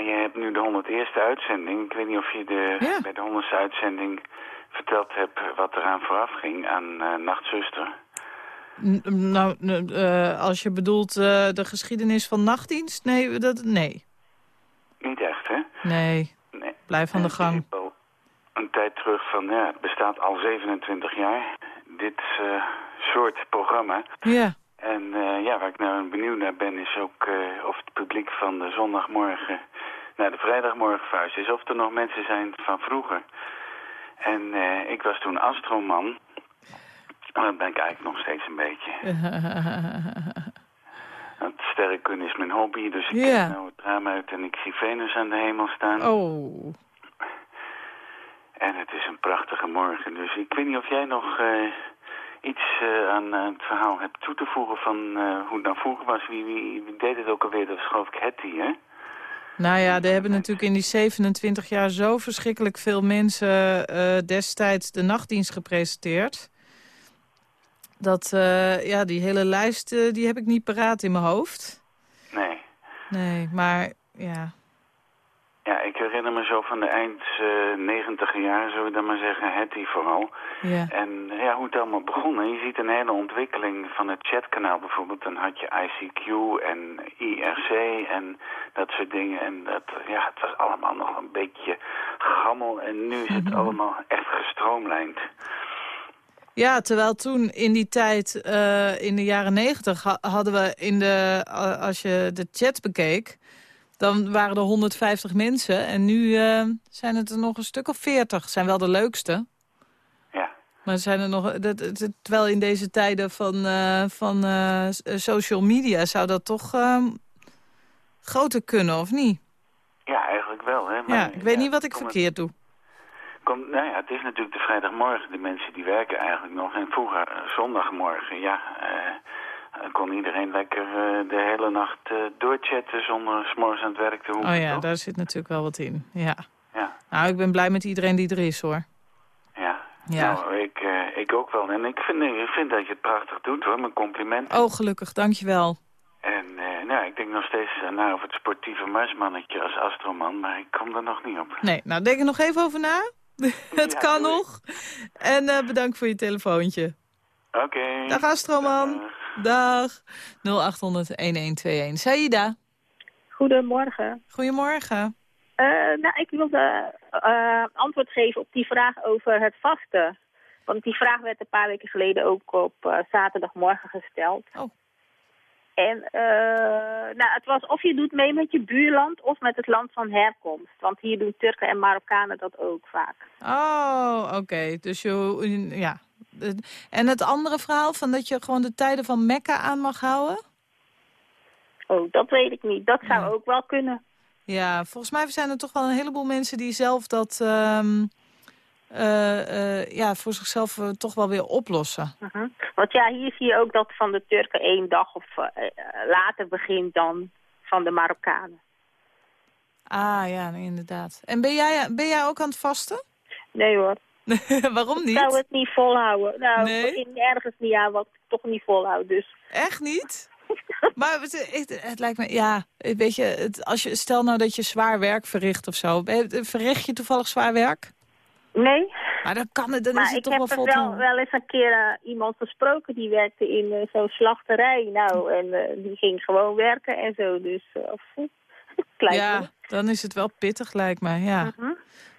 Je hebt nu de 101ste uitzending. Ik weet niet of je de, bij de 100ste uitzending verteld hebt wat eraan vooraf ging aan Nachtzuster. Nou, eh, als je bedoelt eh, de geschiedenis van nachtdienst? Nee, dat, nee. Niet echt, hè? Nee. Nee. Blijf aan de gang. Een tijd terug van, ja, het bestaat al 27 jaar. Dit eh, soort programma. Ja. En ja, waar ik nou benieuwd naar ben is ook of het publiek van de zondagmorgen naar de vrijdagmorgen vuist is. Of er nog mensen zijn van vroeger. En ik was toen astroman. En dat ben ik eigenlijk nog steeds een beetje. Want sterrenkunde is mijn hobby, dus ik kijk nou het raam uit en ik zie Venus aan de hemel staan. Oh. En het is een prachtige morgen, dus ik weet niet of jij nog eh, iets eh, aan het verhaal hebt toe te voegen van eh, hoe het nou vroeger was. Wie, wie, wie deed het ook alweer? Dat was geloof ik Hetty, hè? Nou ja, er hebben natuurlijk in die 27 jaar zo verschrikkelijk veel mensen destijds de nachtdienst gepresenteerd. Dat, eh, ja, die hele lijst, eh, die heb ik niet paraat in mijn hoofd. Nee. Nee, maar ja. Ja, ik herinner me zo van de eind eh negentiger jaren, zullen we dan maar zeggen, Hetty vooral. Ja. En ja, hoe het allemaal begon. Je ziet een hele ontwikkeling van het chatkanaal bijvoorbeeld. Dan had je ICQ en IRC en dat soort dingen. En dat, ja, het was allemaal nog een beetje gammel. En nu is het allemaal echt gestroomlijnd. Ja, terwijl toen in die tijd, eh, in de jaren negentig, ha- hadden we in de, eh, als je de chat bekeek, dan waren er 150 mensen. En nu eh, zijn het er nog een stuk of 40. Zijn wel de leukste. Ja. Maar zijn er nog, dat, dat- terwijl in deze tijden van, van social media zou dat toch ehm, groter kunnen, of niet? Ja, eigenlijk wel. Hè? Maar, ja, ik weet niet wat ik verkeerd doe. Kom, nou ja, het is natuurlijk de vrijdagmorgen. De mensen die werken eigenlijk nog. En vroeger, eh, zondagmorgen, ja, eh, kon iedereen lekker eh, de hele nacht doorchatten zonder s'morgens aan het werk te hoeven. Oh ja, toch? daar zit natuurlijk wel wat in. Ja. Ja. Nou, ik ben blij met iedereen die er is, hoor. Ja. Ja. Nou, ik, ik ook wel. En ik vind, ik vind dat je het prachtig doet, hoor. Mijn complimenten. Oh, gelukkig, dankjewel. En nou, ik denk nog steeds na over het sportieve marsmannetje als astroman, maar ik kom er nog niet op. Nee, nou denk er nog even over na. Het kan nog. En eh, bedankt voor je telefoontje. Oké. Dag Astroman. Dag. 0800-1121. Saida. Goedemorgen. Goedemorgen. Eh, nou, ik wilde eh, antwoord geven op die vraag over het vasten. Want die vraag werd een paar weken geleden ook op eh, zaterdagmorgen gesteld. Oh. En eh, nou, het was of je doet mee met je buurland of met het land van herkomst. Want hier doen Turken en Marokkanen dat ook vaak. Oh, oké. Dus je, ja. En het andere verhaal van dat je gewoon de tijden van Mekka aan mag houden? Oh, dat weet ik niet. Dat zou ook wel kunnen. Ja, volgens mij zijn er toch wel een heleboel mensen die zelf dat ehm, eh, eh, ja, voor zichzelf eh, toch wel weer oplossen. Mhm. Want ja, hier zie je ook dat van de Turken één dag of eh, eh, later begint dan van de Marokkanen. Ah ja, inderdaad. En ben jij, ben jij ook aan het vasten? Nee hoor. Waarom Ik niet? zou het niet volhouden. Nou, Nee? ik begin ergens niet aan wat ik toch niet volhoud. Dus. Echt niet? Maar het, het, het lijkt me, ja, weet je, het, als je, stel nou dat je zwaar werk verricht of zo. Verricht je toevallig zwaar werk? Nee. Maar dan kan het, dan maar is het ik toch heb wel vol wel, te- wel eens een keer eh, iemand gesproken die werkte in eh, zo'n slachterij. Nou, en eh, die ging gewoon werken en zo. Dus Ja, me. dan is het wel pittig, lijkt mij, ja. Mhm.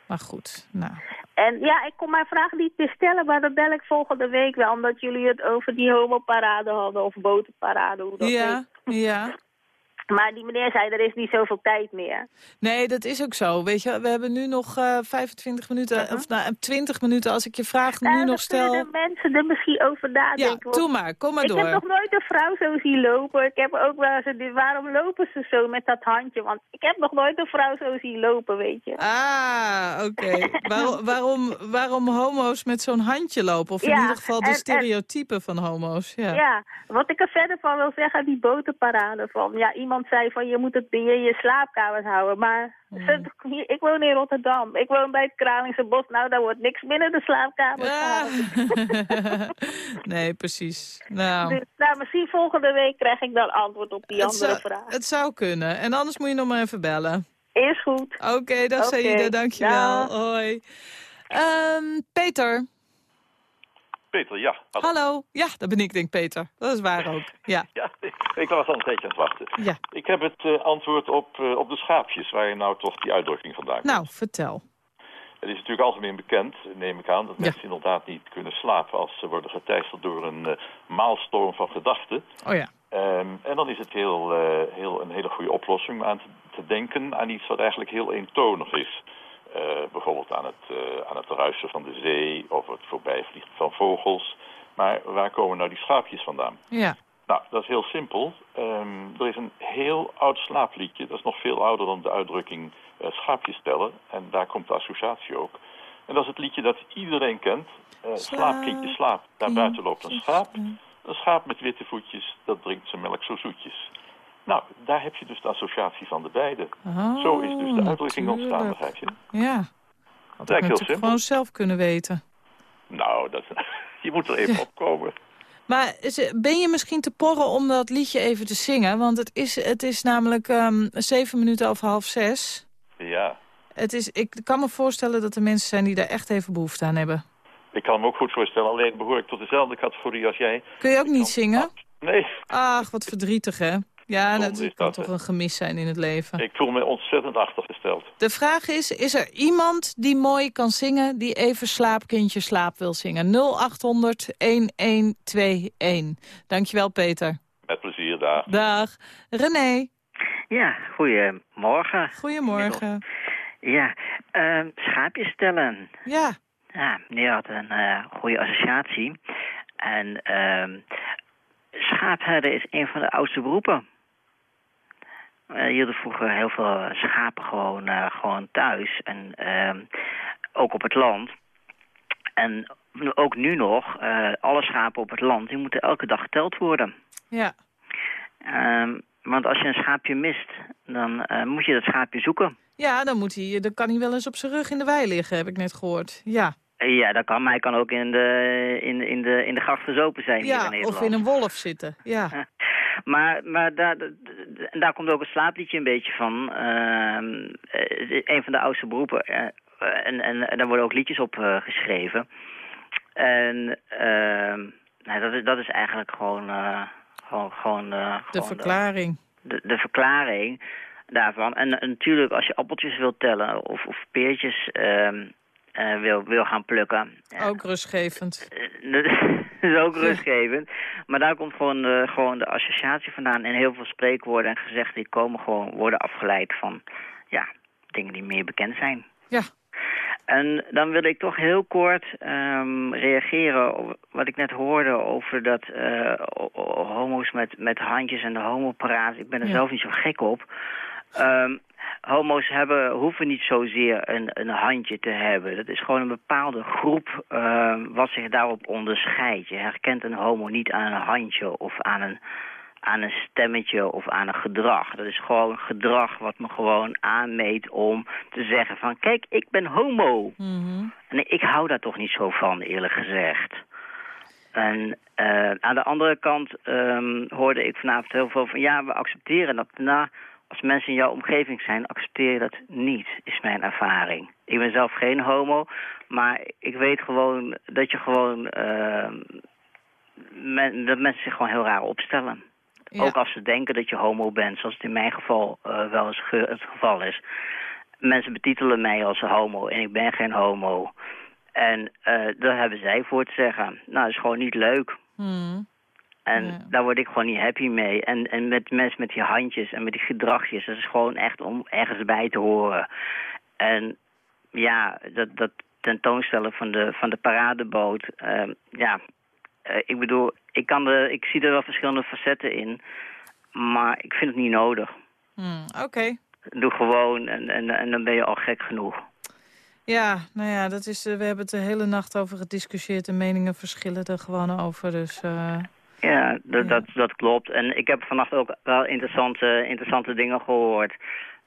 Maar goed, nou. En ja, ik kon mijn vraag niet meer stellen, maar dan bel ik volgende week wel. Omdat jullie het over die homoparade hadden, of botenparade, hoe dat Ja, heet. ja. Maar die meneer zei, er is niet zoveel tijd meer. Nee, dat is ook zo. Weet je, we hebben nu nog eh 25 minuten, of nou, 20 minuten als ik je vraag nu nog stel. kunnen de mensen er misschien over nadenken. Ja, doe maar, kom maar ik door. heb nog nooit een vrouw zo zien lopen. Ik heb ook wel eens... Waarom lopen ze zo met dat handje? Want ik heb nog nooit een vrouw zo zien lopen, weet je. Ah, oké. waarom, waarom, waarom homo's met zo'n handje lopen? Of in Ja, ieder geval de en- en- stereotypen van homo's. Ja. Ja. wat ik er verder van wil zeggen, die botenparade van... Ja, iemand zei van, je moet het in je slaapkamers houden. Maar Hmm. ze- hier- ik woon in Rotterdam. Ik woon bij het Kralingse Bos. Nou, daar wordt niks binnen de slaapkamer gehouden. nee, precies. Nou, Dus nou, misschien volgende week krijg ik dan antwoord op die het, andere zou, vraag. het zou kunnen. En anders moet je nog maar even bellen. Is goed. Oké, dag Oké, Saïda, dankjewel. dag. Hoi. Ehm, Peter, Peter, ja. hallo. Ja, dat ben ik, denk Peter. Dat is waar ook. Ja. Ja, ik was al een tijdje aan het wachten. Ja. Ik heb het eh, antwoord op, eh, op de schaapjes, waar je nou toch die uitdrukking vandaan komt. Nou, vertel. Het is natuurlijk algemeen bekend, neem ik aan, dat Ja. mensen inderdaad niet kunnen slapen als ze worden geteisterd door een eh, maalstorm van gedachten. Oh ja. Ehm, en dan is het heel, heel, een hele goede oplossing om aan te, te denken aan iets wat eigenlijk heel eentonig is. Eh, bijvoorbeeld aan het, eh, aan het ruisen van de zee of het voorbijvliegen van vogels. Maar waar komen nou die schaapjes vandaan? Ja. Nou, dat is heel simpel. Ehm, er is een heel oud slaapliedje. Dat is nog veel ouder dan de uitdrukking eh, schaapjes tellen. En daar komt de associatie ook. En dat is het liedje dat iedereen kent. Eh slaap, kindje, slaap. Daar buiten loopt een schaap. Een schaap met witte voetjes, dat drinkt zijn melk zo zoetjes. Nou, daar heb je dus de associatie van de beide. Oh, zo is dus de uitdrukking ontstaan, begrijp je? Ja. Dat ik heel simpel. gewoon zelf kunnen weten. Nou, dat, je moet er even op komen. Maar ben je misschien te porren om dat liedje even te zingen? Want het is, het is namelijk ehm, zeven minuten over half zes. Ja, Het is, ik kan me voorstellen dat er mensen zijn die daar echt even behoefte aan hebben. ik kan me ook goed voorstellen. Alleen behoor ik tot dezelfde categorie als jij. Kun je ook niet zingen? Nee, Ach, wat verdrietig, hè? Ja, dat is kan dat, toch een gemis zijn in het leven. ik voel me ontzettend achtergesteld. De vraag is, is er iemand die mooi kan zingen... die even slaapkindje slaap wil zingen? 0800-1121. Dankjewel, Peter. Met plezier, daar. Dag. René. Ja, goedemorgen. Goedemorgen. Ja, ehm schaapjes stellen. Ja. Ja, meneer had een eh, goede associatie. En ehm schaapherder is een van de oudste beroepen. Eh hielden vroeger heel veel schapen gewoon, eh, gewoon thuis. En ehm, ook op het land. En ook nu nog, eh, alle schapen op het land, die moeten elke dag geteld worden. Ja. Ehm, want als je een schaapje mist, dan moet je dat schaapje zoeken. Ja, dan, moet hij, dan kan hij wel eens op zijn rug in de wei liggen, heb ik net gehoord. Ja, Ja, dat kan, maar hij kan ook in de, in, in de, in de gracht verzopen zijn hier in ja Nederland. of in een wolf zitten. Ja. Maar, maar daar, daar komt ook het slaapliedje een beetje van. Ehm, eh, een van de oudste beroepen. eh, en, en, en daar worden ook liedjes op eh, geschreven. En ehm, nou, dat, is, dat is eigenlijk gewoon... gewoon, gewoon, De gewoon verklaring. de, de verklaring daarvan. En natuurlijk, als je appeltjes wilt tellen of, of peertjes eh, wil, wil gaan plukken... Ook rustgevend. is ook rustgevend. Maar daar komt gewoon de, gewoon de associatie vandaan. En heel veel spreekwoorden en gezegden die komen gewoon worden afgeleid van ja, dingen die meer bekend zijn. Ja. En dan wil ik toch heel kort ehm, reageren op wat ik net hoorde over dat eh, homo's met, met handjes en de homoparade. Ik ben er Ja. zelf niet zo gek op. Ehm, homo's hebben, hoeven niet zozeer een, een handje te hebben. Dat is gewoon een bepaalde groep ehm, wat zich daarop onderscheidt. Je herkent een homo niet aan een handje of aan een, aan een stemmetje of aan een gedrag. Dat is gewoon gedrag wat me gewoon aanmeet om te zeggen van... kijk, ik ben homo. En ik hou daar toch niet zo van, eerlijk gezegd. En eh, aan de andere kant ehm, hoorde ik vanavond heel veel van... ja, we accepteren dat na als mensen in jouw omgeving zijn, accepteer je dat niet, is mijn ervaring. Ik ben zelf geen homo, maar ik weet gewoon dat je gewoon... eh, men- dat mensen zich gewoon heel raar opstellen. Ook als ze denken dat je homo bent, zoals het in mijn geval eh, wel eens ge- het geval is. Mensen betitelen mij als homo en ik ben geen homo. En eh, daar hebben zij voor te zeggen. Nou, dat is gewoon niet leuk. Hmm. En daar word ik gewoon niet happy mee. En, en met mensen met die handjes en met die gedragjes, dat is gewoon echt om ergens bij te horen. En ja, dat, dat tentoonstellen van de, van de paradeboot, ehm, ja, eh, ik bedoel, ik, kan de, ik zie er wel verschillende facetten in, maar ik vind het niet nodig. Hmm, Oké. Doe gewoon en, en, en dan ben je al gek genoeg. Ja, nou ja, dat is, eh, we hebben het de hele nacht over gediscussieerd. De meningen verschillen er gewoon over. Dus eh, Ja, dat, Dat, dat klopt. En ik heb vannacht ook wel interessante, interessante dingen gehoord.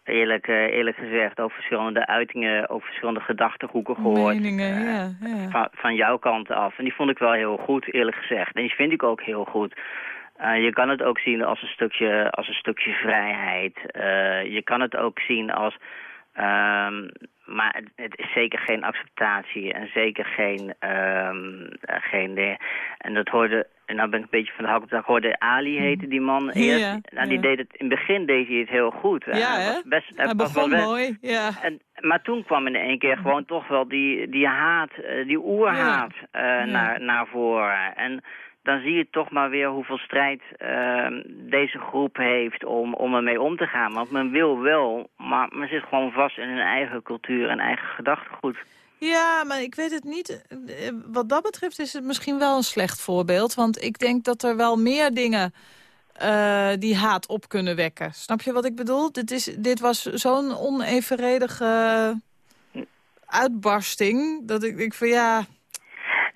Eerlijk, eh, eerlijk gezegd, over verschillende uitingen, over verschillende gedachtehoeken gehoord. meningen, ja. ja. Van, van jouw kant af. En die vond ik wel heel goed, eerlijk gezegd. En die vind ik ook heel goed. Eh, je kan het ook zien als een stukje, als een stukje vrijheid. Eh, je kan het ook zien als... ehm, maar het, het is zeker geen acceptatie en zeker geen... eh, geen en dat hoorde... En nou ben ik een beetje van de hak op de. Hoorde Ali heette die man eerst. Ja, nou, die ja. deed het, in het begin deed hij het heel goed. Ja, Hij was best, Hij begon wel mooi, ja. en, maar toen kwam in één keer gewoon toch wel die, die haat, eh, die oerhaat eh, naar, naar voren. En dan zie je toch maar weer hoeveel strijd eh, deze groep heeft om, om ermee om te gaan. Want men wil wel, maar men zit gewoon vast in hun eigen cultuur en eigen gedachtegoed. Ja, maar ik weet het niet. Wat dat betreft is het misschien wel een slecht voorbeeld. Want ik denk dat er wel meer dingen eh, die haat op kunnen wekken. Snap je wat ik bedoel? Dit, is, dit was zo'n onevenredige uitbarsting. Dat ik denk van ja...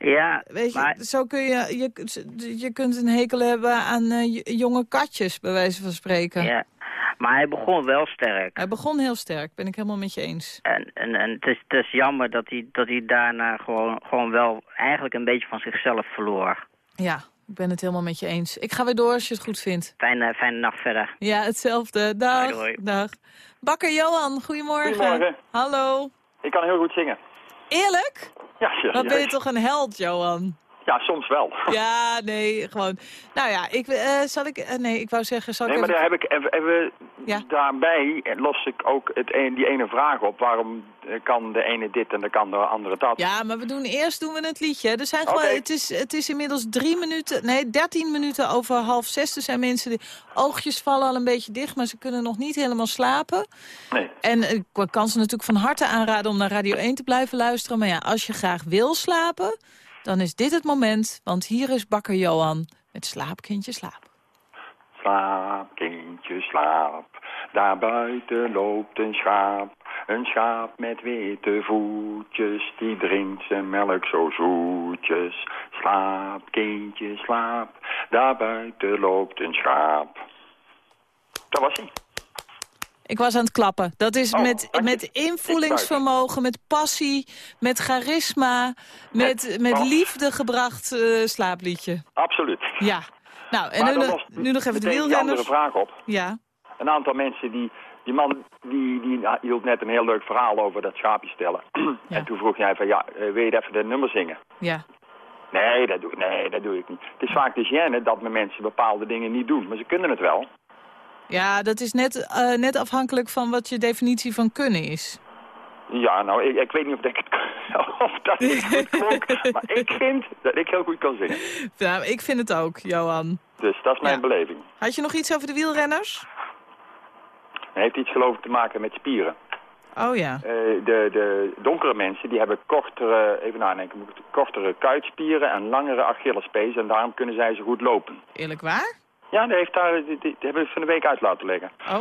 Ja, Weet je, maar- zo kun je, je... Je kunt een hekel hebben aan eh, jonge katjes, bij wijze van spreken. Ja. Maar hij begon wel sterk. Hij begon heel sterk, ben ik helemaal met je eens. En, en, en het, is, het is jammer dat hij, dat hij daarna gewoon, gewoon wel eigenlijk een beetje van zichzelf verloor. Ja, ik ben het helemaal met je eens. Ik ga weer door als je het goed vindt. Fijne, fijne nacht verder. Ja, hetzelfde. Dag. Dag. Bakker Johan, goedemorgen. Goedemorgen. Hallo. Ik kan heel goed zingen. Eerlijk? Ja. Dan ben je toch een held, Johan? Ja, soms wel. Ja, nee, gewoon. Nou ja, ik, eh, zal ik... eh, nee, ik wou zeggen, zal Nee, ik maar even- daar heb ik even, even daarbij los ik ook het een, die ene vraag op. Waarom eh, kan de ene dit en dan kan de andere dat? Ja, maar we doen eerst doen we het liedje. Er zijn gewoon, het, is, het is inmiddels drie minuten, nee, dertien minuten over half zes. Er zijn mensen die oogjes vallen al een beetje dicht, maar ze kunnen nog niet helemaal slapen. Nee. En ik kan ze natuurlijk van harte aanraden om naar Radio 1 te blijven luisteren. Maar ja, als je graag wil slapen, dan is dit het moment. Want hier is bakker Johan met Slaapkindje Slaap. Slaap, kindje, slaap. Daar buiten loopt een schaap. Een schaap met witte voetjes. Die drinkt zijn melk zo zoetjes. Slaap, kindje, slaap. Daar buiten loopt een schaap. Dat was hij. Ik was aan het klappen. Dat is Oh, met, met invoelingsvermogen, met passie, met charisma, met, met oh. liefde gebracht eh, slaapliedje. Absoluut. Ja. Nou, en nu, nog- nu nog even de die andere wielrenners. vraag op. Ja. Een aantal mensen die... Die man die, die hield net een heel leuk verhaal over dat schaapje stellen. En toen vroeg jij van, ja, eh, wil je even de nummer zingen? Ja. Nee dat, doe, nee, dat doe ik niet. Het is vaak de gêne dat men mensen bepaalde dingen niet doen. Maar ze kunnen het wel. Ja, dat is net, eh, net afhankelijk van wat je definitie van kunnen is. Ja, nou, ik, ik weet niet of, ik het, of dat goed klonk. maar ik vind dat ik heel goed kan zingen. Ja, ik vind het ook, Johan. Dus dat is mijn beleving. Had je nog iets over de wielrenners? Het heeft iets geloof ik te maken met spieren. Oh ja. Eh, de, de donkere mensen die hebben kortere, even nadenken, kortere kuitspieren en langere Achillespees. En daarom kunnen zij zo goed lopen. Eerlijk waar? Ja, heeft daar, die, die hebben we van de week uit laten leggen. Oh.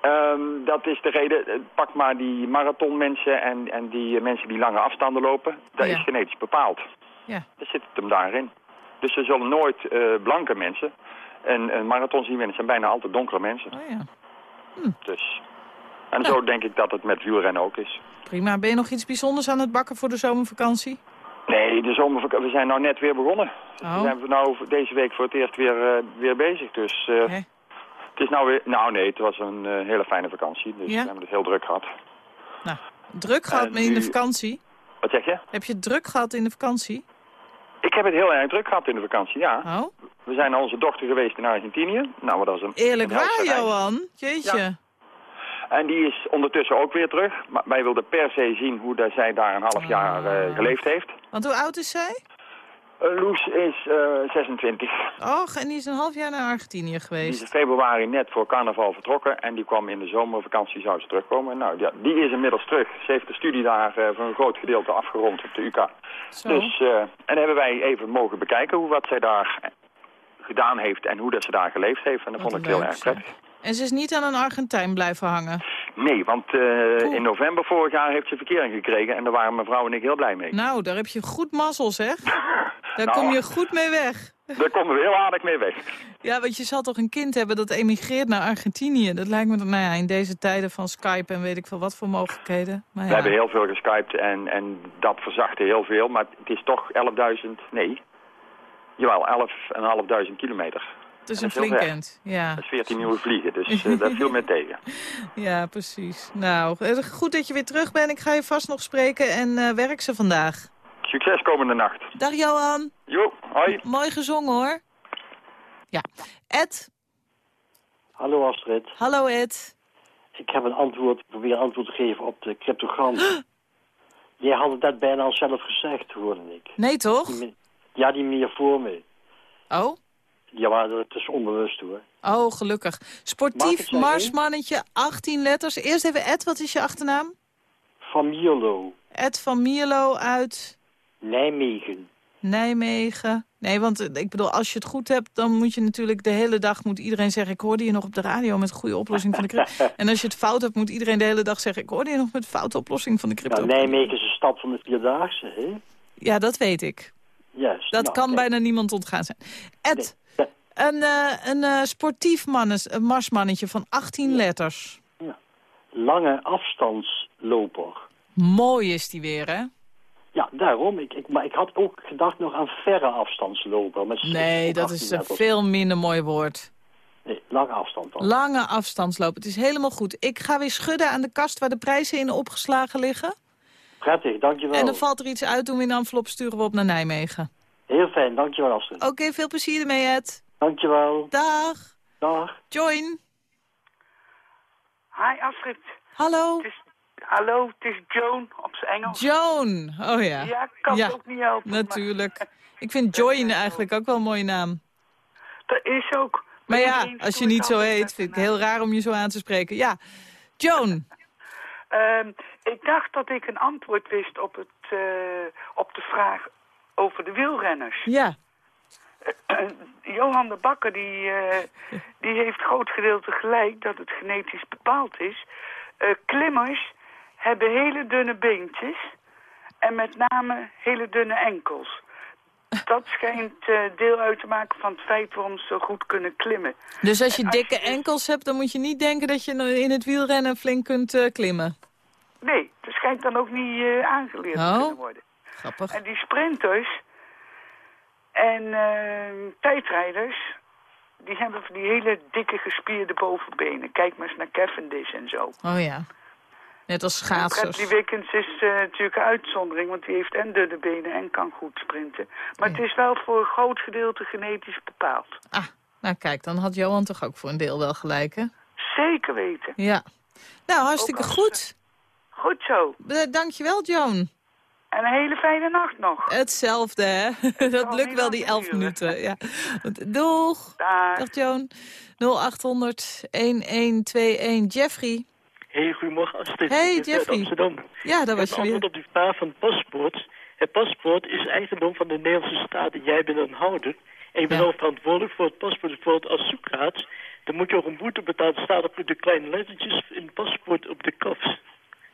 Ehm, dat is de reden. Eh, Pak maar die marathonmensen en, en die mensen die lange afstanden lopen. Dat Ja. is genetisch bepaald. Ja. Daar zit het hem daarin. Dus ze zullen nooit eh, blanke mensen en, en marathons zien winnen. Het zijn bijna altijd donkere mensen. Oh ja. Dus. En zo denk ik dat het met wielrennen ook is. Prima. Ben je nog iets bijzonders aan het bakken voor de zomervakantie? Nee, de zomer, we zijn nou net weer begonnen. Oh. We zijn nou deze week voor het eerst weer, eh, weer bezig. Dus eh, Het is nou weer... Nou nee, het was een eh, hele fijne vakantie. Dus Ja? we hebben het heel druk gehad. Druk gehad in de vakantie? Wat zeg je? Heb je het druk gehad in de vakantie? Ik heb het heel erg druk gehad in de vakantie, ja. Oh? We zijn naar onze dochter geweest in Argentinië. Nou, dat is een Eerlijk een waar. Johan? Jeetje. En die is ondertussen ook weer terug. Maar wij wilden per se zien hoe dat zij daar een half jaar eh, geleefd heeft. Want hoe oud is zij? Eh, Loes is eh, 26. Och, en die is een half jaar naar Argentinië Die is geweest. in februari net voor carnaval vertrokken. En die kwam in de zomervakantie, zou ze terugkomen. Nou, ja, die is inmiddels terug. Ze heeft de studie daar voor een groot gedeelte afgerond op de UK. Zo. Dus, eh, en hebben wij even mogen bekijken hoe wat zij daar gedaan heeft en hoe dat ze daar geleefd heeft. En dat Wat vond ik heel erg prettig. En ze is niet aan een Argentijn blijven hangen. Nee, want eh, in november vorig jaar heeft ze verkering gekregen. En daar waren mevrouw en ik heel blij mee. Nou, daar heb je goed mazzel, zeg. Daar Nou. kom je goed mee weg. Daar komen we heel aardig mee weg. Ja, want je zal toch een kind hebben dat emigreert naar Argentinië. Dat lijkt me, nou ja, in deze tijden van Skype en weet ik veel wat voor mogelijkheden. Maar We ja. hebben heel veel geskyped en, en dat verzachtte heel veel. Maar het is toch 11.000, nee. Jawel, 11.500 kilometer. Het is En een flink end. Ja. Dat is 14 uur vliegen, dus eh, dat viel me tegen. ja, precies. Nou, eh, goed dat je weer terug bent. Ik ga je vast nog spreken en eh, werk ze vandaag. Succes komende nacht. Dag Johan. Jo, hoi. Mooi gezongen hoor. Ja. Ed. Hallo Astrid. Hallo Ed. Ik heb een antwoord, ik probeer een antwoord te geven op de cryptogram. Jij had het net bijna al zelf gezegd, hoorde ik. Nee toch? Ja, die meneer voor me. Oh? Ja, maar dat is onbewust hoor. Oh, gelukkig. Sportief marsmannetje, 18 letters. Eerst even Ed, wat is je achternaam? Van Mierlo, Ed van Mierlo uit Nijmegen. Nijmegen. Nee, want eh, ik bedoel, als je het goed hebt, dan moet je natuurlijk de hele dag moet iedereen zeggen... ik hoorde je nog op de radio met een goede oplossing van de crypto. en als je het fout hebt, moet iedereen de hele dag zeggen... ik hoorde je nog met een foute oplossing van de crypto. Ja, Nijmegen is een stad van de Vierdaagse, hè? Ja, dat weet ik. Juist. Dat nou, kan bijna niemand ontgaan zijn. Ed, een, eh, een eh, sportief mannes, een marsmannetje van 18 letters. Lange afstandsloper. Mooi is die weer, hè? Ja, daarom. Ik, ik, maar ik had ook gedacht nog aan verre afstandsloper. Met Nee, dat is een veel minder mooi woord. Nee, lange afstand dan. Lange afstandsloop. Het is helemaal goed. Ik ga weer schudden aan de kast waar de prijzen in opgeslagen liggen. Prettig, dankjewel. En dan valt er iets uit, doen we in een envelop, sturen we op naar Nijmegen. Heel fijn, dankjewel Astrid. Oké, veel plezier ermee, Ed. Dankjewel. Dag. Dag. Join. Hi Astrid. Hallo. Het is, hallo, het is Joan op zijn Engels. Joan. Oh ja. Ja, ik kan het ook niet helpen. maar Natuurlijk. Ik vind Join eigenlijk ook wel een mooie naam. Dat is ook. Maar ja, als je niet het zo heet, vind ik een heel raar om je zo aan te spreken. Ja, Joan. Ehm, ik dacht dat ik een antwoord wist op, het, eh, op de vraag over de wielrenners. Ja. Johan de Bakker die, eh, die heeft groot gedeelte gelijk dat het genetisch bepaald is. Eh, klimmers hebben hele dunne beentjes en met name hele dunne enkels. Dat schijnt eh, deel uit te maken van het feit waarom ze zo goed kunnen klimmen. Dus als je dikke enkels hebt, dan moet je niet denken dat je in het wielrennen flink kunt klimmen. Nee, dat schijnt dan ook niet aangeleerd Oh. te kunnen worden. Grappig. En die sprinters en eh, tijdrijders, die hebben van die hele dikke gespierde bovenbenen. Kijk maar eens naar Cavendish en zo. Oh ja. Net als schaatsers. Bradley Wiggins is eh, natuurlijk een uitzondering, want die heeft en dunne benen en kan goed sprinten. Maar het is wel voor een groot gedeelte genetisch bepaald. Nou kijk, dan had Johan toch ook voor een deel wel gelijk, hè? Zeker weten. Ja. Nou, hartstikke als, goed. Goed zo. Eh, dankjewel, Joan. En een hele fijne nacht nog. Hetzelfde, hè? Dat lukt wel, die elf duren. minuten. Ja. Doeg. Dag. Joan. 0800-1121. Jeffrey. Hey, goedemorgen Astrid. Hey, Jeffrey. Amsterdam. Ja, daar was je weer. op die vraag van het paspoort. Het paspoort is eigendom van de Nederlandse staat en jij bent een houder. En je bent Ja. ook verantwoordelijk voor het paspoort. Bijvoorbeeld als zoekraad, dan moet je ook een boete betalen. Het staat op de kleine lettertjes in het paspoort op de kaf.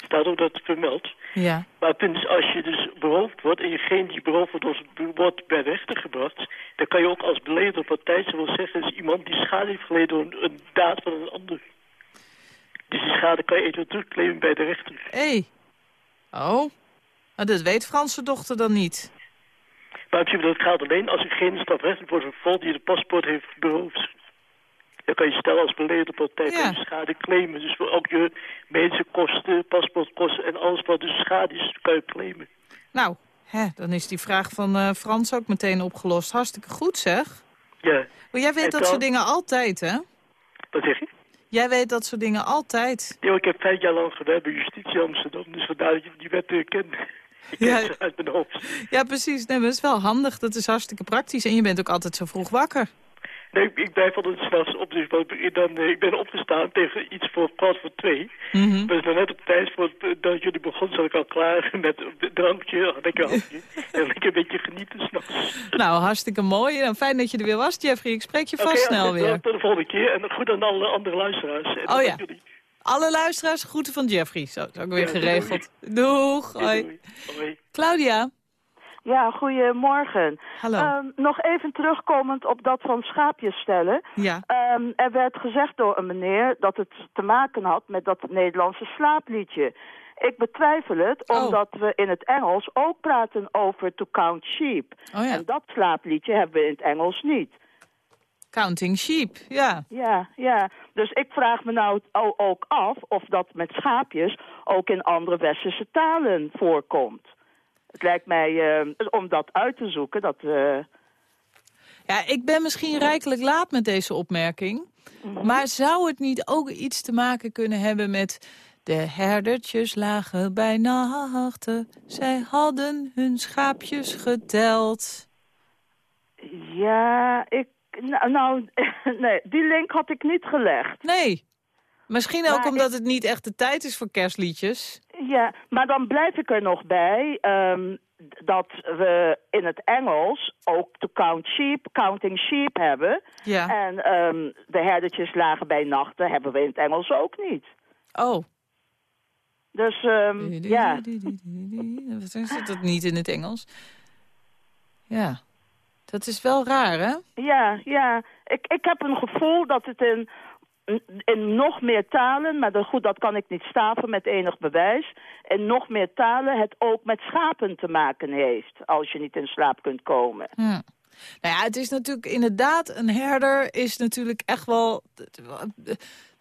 Staat ook dat vermeld. Ja. Maar het punt is, als je dus beroofd wordt en jegene die beroofd wordt, wordt- wordt bij de rechter gebracht, dan kan je ook als beleden partij zo wil zeggen, is iemand die schade heeft geleden door een, een daad van een ander. Dus die schade kan je eventueel terugclaimen bij de rechter. Hé. Hey. Oh. Maar dat weet Franse dochter dan niet. Maar dat gaat alleen als diegene strafrechtelijk wordt vervolgd die de paspoort heeft beroofd. Dan kan je stellen als beleden partij je schade claimen. Dus voor ook je mensenkosten, paspoortkosten en alles wat dus schade is, kan je claimen. Nou, hè, dan is die vraag van eh, Frans ook meteen opgelost. Hartstikke goed, zeg. Ja. Maar jij weet dat soort dingen altijd, hè? Wat zeg je? Jij weet dat soort dingen altijd. Ja, ik heb vijf jaar lang gedaan bij justitie Amsterdam, dus vandaar dat je die wet uh, kent. Ja. ze uit mijn hoofd. Ja, precies. Nee, maar dat is wel handig. Dat is hartstikke praktisch. En je bent ook altijd zo vroeg wakker. Nee, ik, ik blijf altijd s'nachts op, dus ik, dan, eh, ik ben opgestaan tegen iets voor kwart voor twee. Mhm. Dus dan net op tijd voor, dat jullie begonnen, zat ik al klaar met een drankje, lekker hapje. en lekker een beetje genieten s'nachts. Nou, hartstikke mooi. Nou, fijn dat je er weer was, Jeffrey. Ik spreek je vast snel oké, weer. Tot de volgende keer. En goed aan alle andere luisteraars. En Oh ja. jullie. Alle luisteraars, groeten van Jeffrey. Zo, is ook weer Ja, geregeld. Doeg. Hoi. Hoi. Claudia. Ja, goedemorgen. Hallo. Ehm, nog even terugkomend op dat van schaapjes stellen. Ja. Ehm, er werd gezegd door een meneer dat het te maken had met dat Nederlandse slaapliedje. Ik betwijfel het, Oh. omdat we in het Engels ook praten over to count sheep. Oh ja. En dat slaapliedje hebben we in het Engels niet. Counting sheep, ja. Ja, ja. Dus ik vraag me nou ook af of dat met schaapjes ook in andere westerse talen voorkomt. Het lijkt mij, eh, om dat uit te zoeken, dat... eh, Ja, ik ben misschien rijkelijk laat met deze opmerking. Maar zou het niet ook iets te maken kunnen hebben met... De herdertjes lagen bij nachten. Zij hadden hun schaapjes geteld. Ja, ik... Nou, nou, nee, die link had ik niet gelegd. Nee. Misschien ook Maar omdat het niet echt de tijd is voor kerstliedjes. Ja, maar dan blijf ik er nog bij ehm, dat we in het Engels ook to count sheep, counting sheep hebben. Ja. En ehm, de herdertjes lagen bij nachten hebben we in het Engels ook niet. Oh. Dus ehm, ja. Wat is het dat niet in het Engels? Ja. Dat is wel raar, hè? Ja, ja. Ik, ik heb een gevoel dat het in, in nog meer talen, maar goed, dat kan ik niet staven met enig bewijs, in nog meer talen het ook met schapen te maken heeft, als je niet in slaap kunt komen. Hm. Nou ja, het is natuurlijk inderdaad, een herder is natuurlijk echt wel...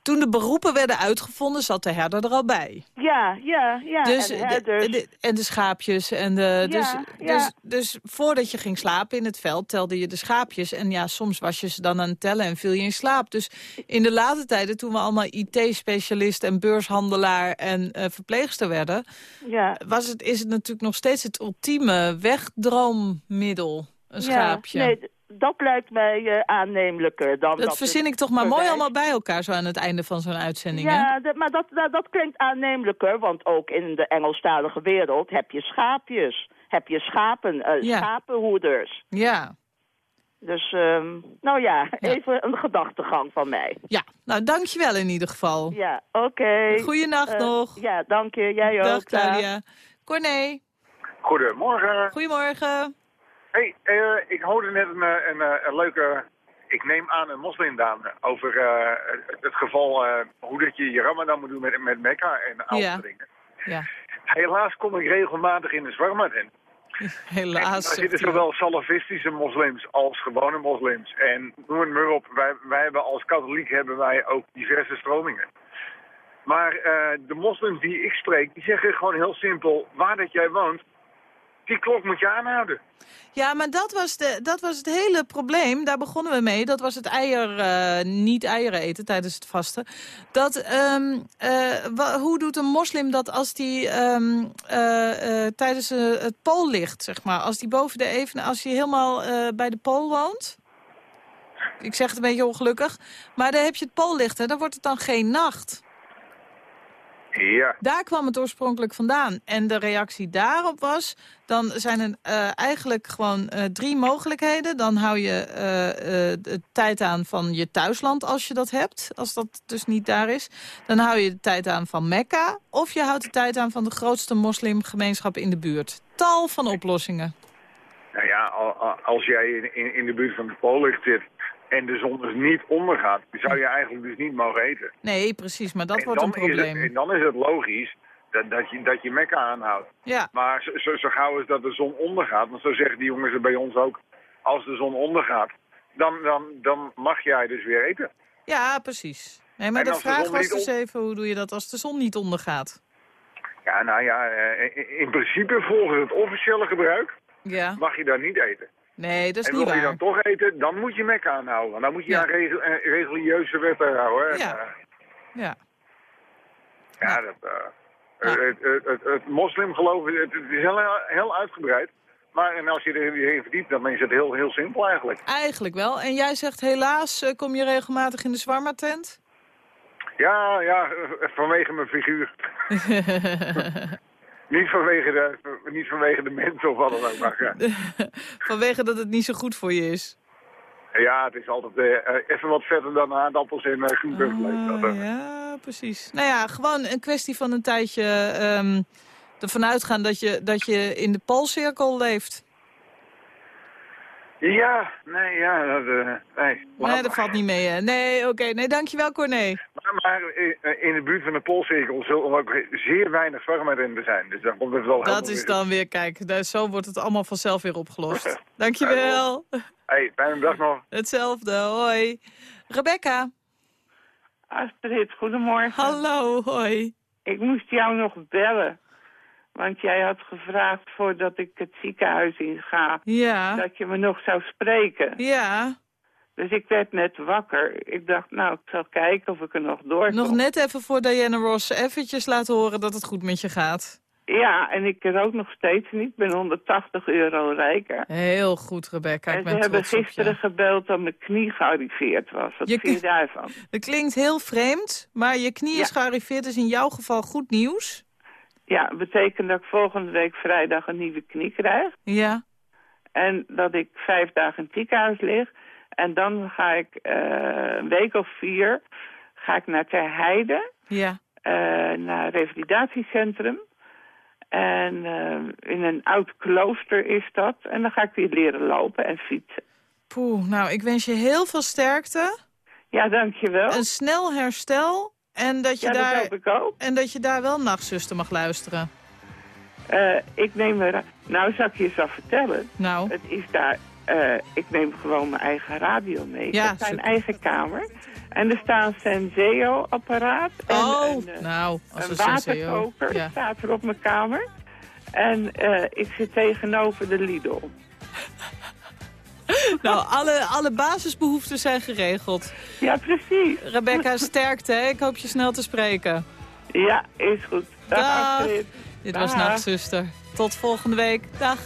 Toen de beroepen werden uitgevonden, zat de herder er al bij. Ja, ja, ja. dus, en de- herders. de- en de schaapjes. En de, dus, Ja, ja. Dus, dus voordat je ging slapen in het veld, telde je de schaapjes. En ja, soms was je ze dan aan het tellen en viel je in slaap. Dus in de late tijden, toen we allemaal IT-specialist en beurshandelaar en eh, verpleegster werden... Ja. Was het, is het natuurlijk nog steeds het ultieme wegdroommiddel, een schaapje. Ja, nee, dat lijkt mij eh, aannemelijker dan dat dat verzin ik toch maar mooi allemaal bij elkaar zo aan het einde van zo'n uitzending, hè? Ja, dat- maar dat, dat, dat klinkt aannemelijker, want ook in de Engelstalige wereld heb je schaapjes. Heb je schapen, eh, Ja. schapenhoeders. Ja. Dus, ehm, nou ja, even een gedachtegang van mij. Ja, nou dankjewel in ieder geval. Ja, oké. Goeienacht Eh, nog. Ja, dank je. Jij ook. Dag Claudia. Corné, Goedemorgen. goedemorgen. Hey, eh, ik hoorde net een, eh, een, eh, een leuke, ik neem aan een moslimdame, over het, geval hoe dat je je ramadan moet doen met, met Mekka en andere Ja. dingen. Ja, Helaas kom ik regelmatig in de zwarmat in. helaas. Zegt zitten zowel salafistische moslims als gewone moslims. En noem het maar op, wij, wij hebben als katholiek hebben wij ook diverse stromingen. Maar de moslims die ik spreek, die zeggen gewoon heel simpel, waar dat jij woont, die klok moet je aanhouden. Ja, maar dat was, de, dat was het hele probleem. Daar begonnen we mee. Dat was het eier, eh, niet eieren eten tijdens het vasten. Dat, ehm, eh, hoe doet een moslim dat als die ehm, eh, tijdens het pool ligt, zeg maar? Als die boven de even, als hij helemaal bij de pool woont? Ik zeg het een beetje ongelukkig. Maar dan heb je het poollicht, hè? Dan wordt het dan geen nacht. Ja. Daar kwam het oorspronkelijk vandaan. En de reactie daarop was, dan zijn er eh, eigenlijk gewoon eh, drie mogelijkheden. Dan hou je eh, de tijd aan van je thuisland als je dat hebt, als dat dus niet daar is. Dan hou je de tijd aan van Mekka, of je houdt de tijd aan van de grootste moslimgemeenschap in de buurt. Tal van oplossingen. Nou ja, al- al- als jij in, in, de buurt van de poollicht zit en de zon dus niet ondergaat, zou je eigenlijk dus niet mogen eten. Nee, precies, maar dat en wordt een het- probleem. en dan is het logisch dat, dat, je, dat je Mekka aanhoudt. Ja. Maar zo, zo, zo gauw is dat de zon ondergaat, want zo zeggen die jongens er bij ons ook, als de zon ondergaat, dan, dan, dan mag jij dus weer eten. Ja, precies. Nee, maar En de vraag was dus even, hoe doe je dat als de zon niet ondergaat? Ja, nou ja, eh, in- in principe volgens het officiële gebruik Ja. mag je daar niet eten. Nee, dat is en niet wil je waar. dan toch eten, dan moet je mek aanhouden. Want dan moet je Ja. aan regel, eh, religieuze wetten houden. En, Ja. Ja. ja, dat, eh, het, het, het, het moslimgeloof het, is heel, heel uitgebreid. Maar en als je er hierin verdiept, dan is het heel, heel simpel eigenlijk. Eigenlijk wel. En jij zegt helaas, eh, kom je regelmatig in de zwarma tent? Ja, ja, vanwege mijn figuur. niet, vanwege de, niet vanwege de mensen of wat dan ook. Maar, ja. Vanwege dat het niet zo goed voor je is. ja, het is altijd eh, eh, even wat vetter dan aardappels en uh, Ah, ja, precies. Nou ja, gewoon een kwestie van een tijdje ehm ervan uitgaan dat je, dat je in de poolcirkel leeft. Ja, nee, ja, dat, eh, nee. Nee, dat valt niet mee, hè? Nee, oké. Nee, dankjewel, Corné. Maar, maar eh, in de buurt van de Poolcirkel zullen er ook zeer weinig zwarmerinden zijn. Dus dan komt het wel Dat is dan weer, kijk, daar- zo wordt het allemaal vanzelf weer opgelost. Dankjewel. Hey, fijne dag nog. Hetzelfde, hoi. Rebecca. Astrid, goedemorgen. Hallo, hoi. Ik moest jou nog bellen. Want jij had gevraagd voordat ik het ziekenhuis inga... Ja. dat je me nog zou spreken. Ja. Dus ik werd net wakker. Ik dacht, nou, ik zal kijken of ik er nog door Nog net even voor Diana Ross eventjes laten horen dat het goed met je gaat. Ja, en ik er ook nog steeds niet. Ik ben 180 euro rijker. Heel goed, Rebecca. Ik en ben ze hebben gisteren gebeld dat mijn knie gearriveerd was. Wat Je vind je daarvan? Dat klinkt heel vreemd, maar je knie is gearriveerd. is in jouw geval goed nieuws. Ja, betekent dat ik volgende week vrijdag een nieuwe knie krijg. Ja. En dat ik vijf dagen in het ziekenhuis lig. En dan ga ik eh, een week of vier ga ik naar Ter Heide. Ja. eh, naar een revalidatiecentrum. En eh, in een oud klooster is dat. En dan ga ik weer leren lopen en fietsen. Poeh, nou, ik wens je heel veel sterkte. Ja, dankjewel. Een snel herstel. En dat je, Ja, daar, ik. En dat je daar wel nachtzuster mag luisteren. Eh, ik neem er... Nou, zal ik je eens wat vertellen? Nou. Het is daar... eh, ik neem gewoon mijn eigen radio mee. Ik Ja, heb mijn eigen kamer. En er staat een Senseo-apparaat. En Oh, een, eh, nou, als een een waterkoker ja. staat er op mijn kamer. En eh, ik zit tegenover de Lidl. Nou, alle, alle basisbehoeften zijn geregeld. Ja, precies. Rebecca, sterkte, hè? Ik hoop je snel te spreken. Ja, is goed. Dag, Dag. Astrid. Dit was Dag. Nachtzuster. Tot volgende week. Dag.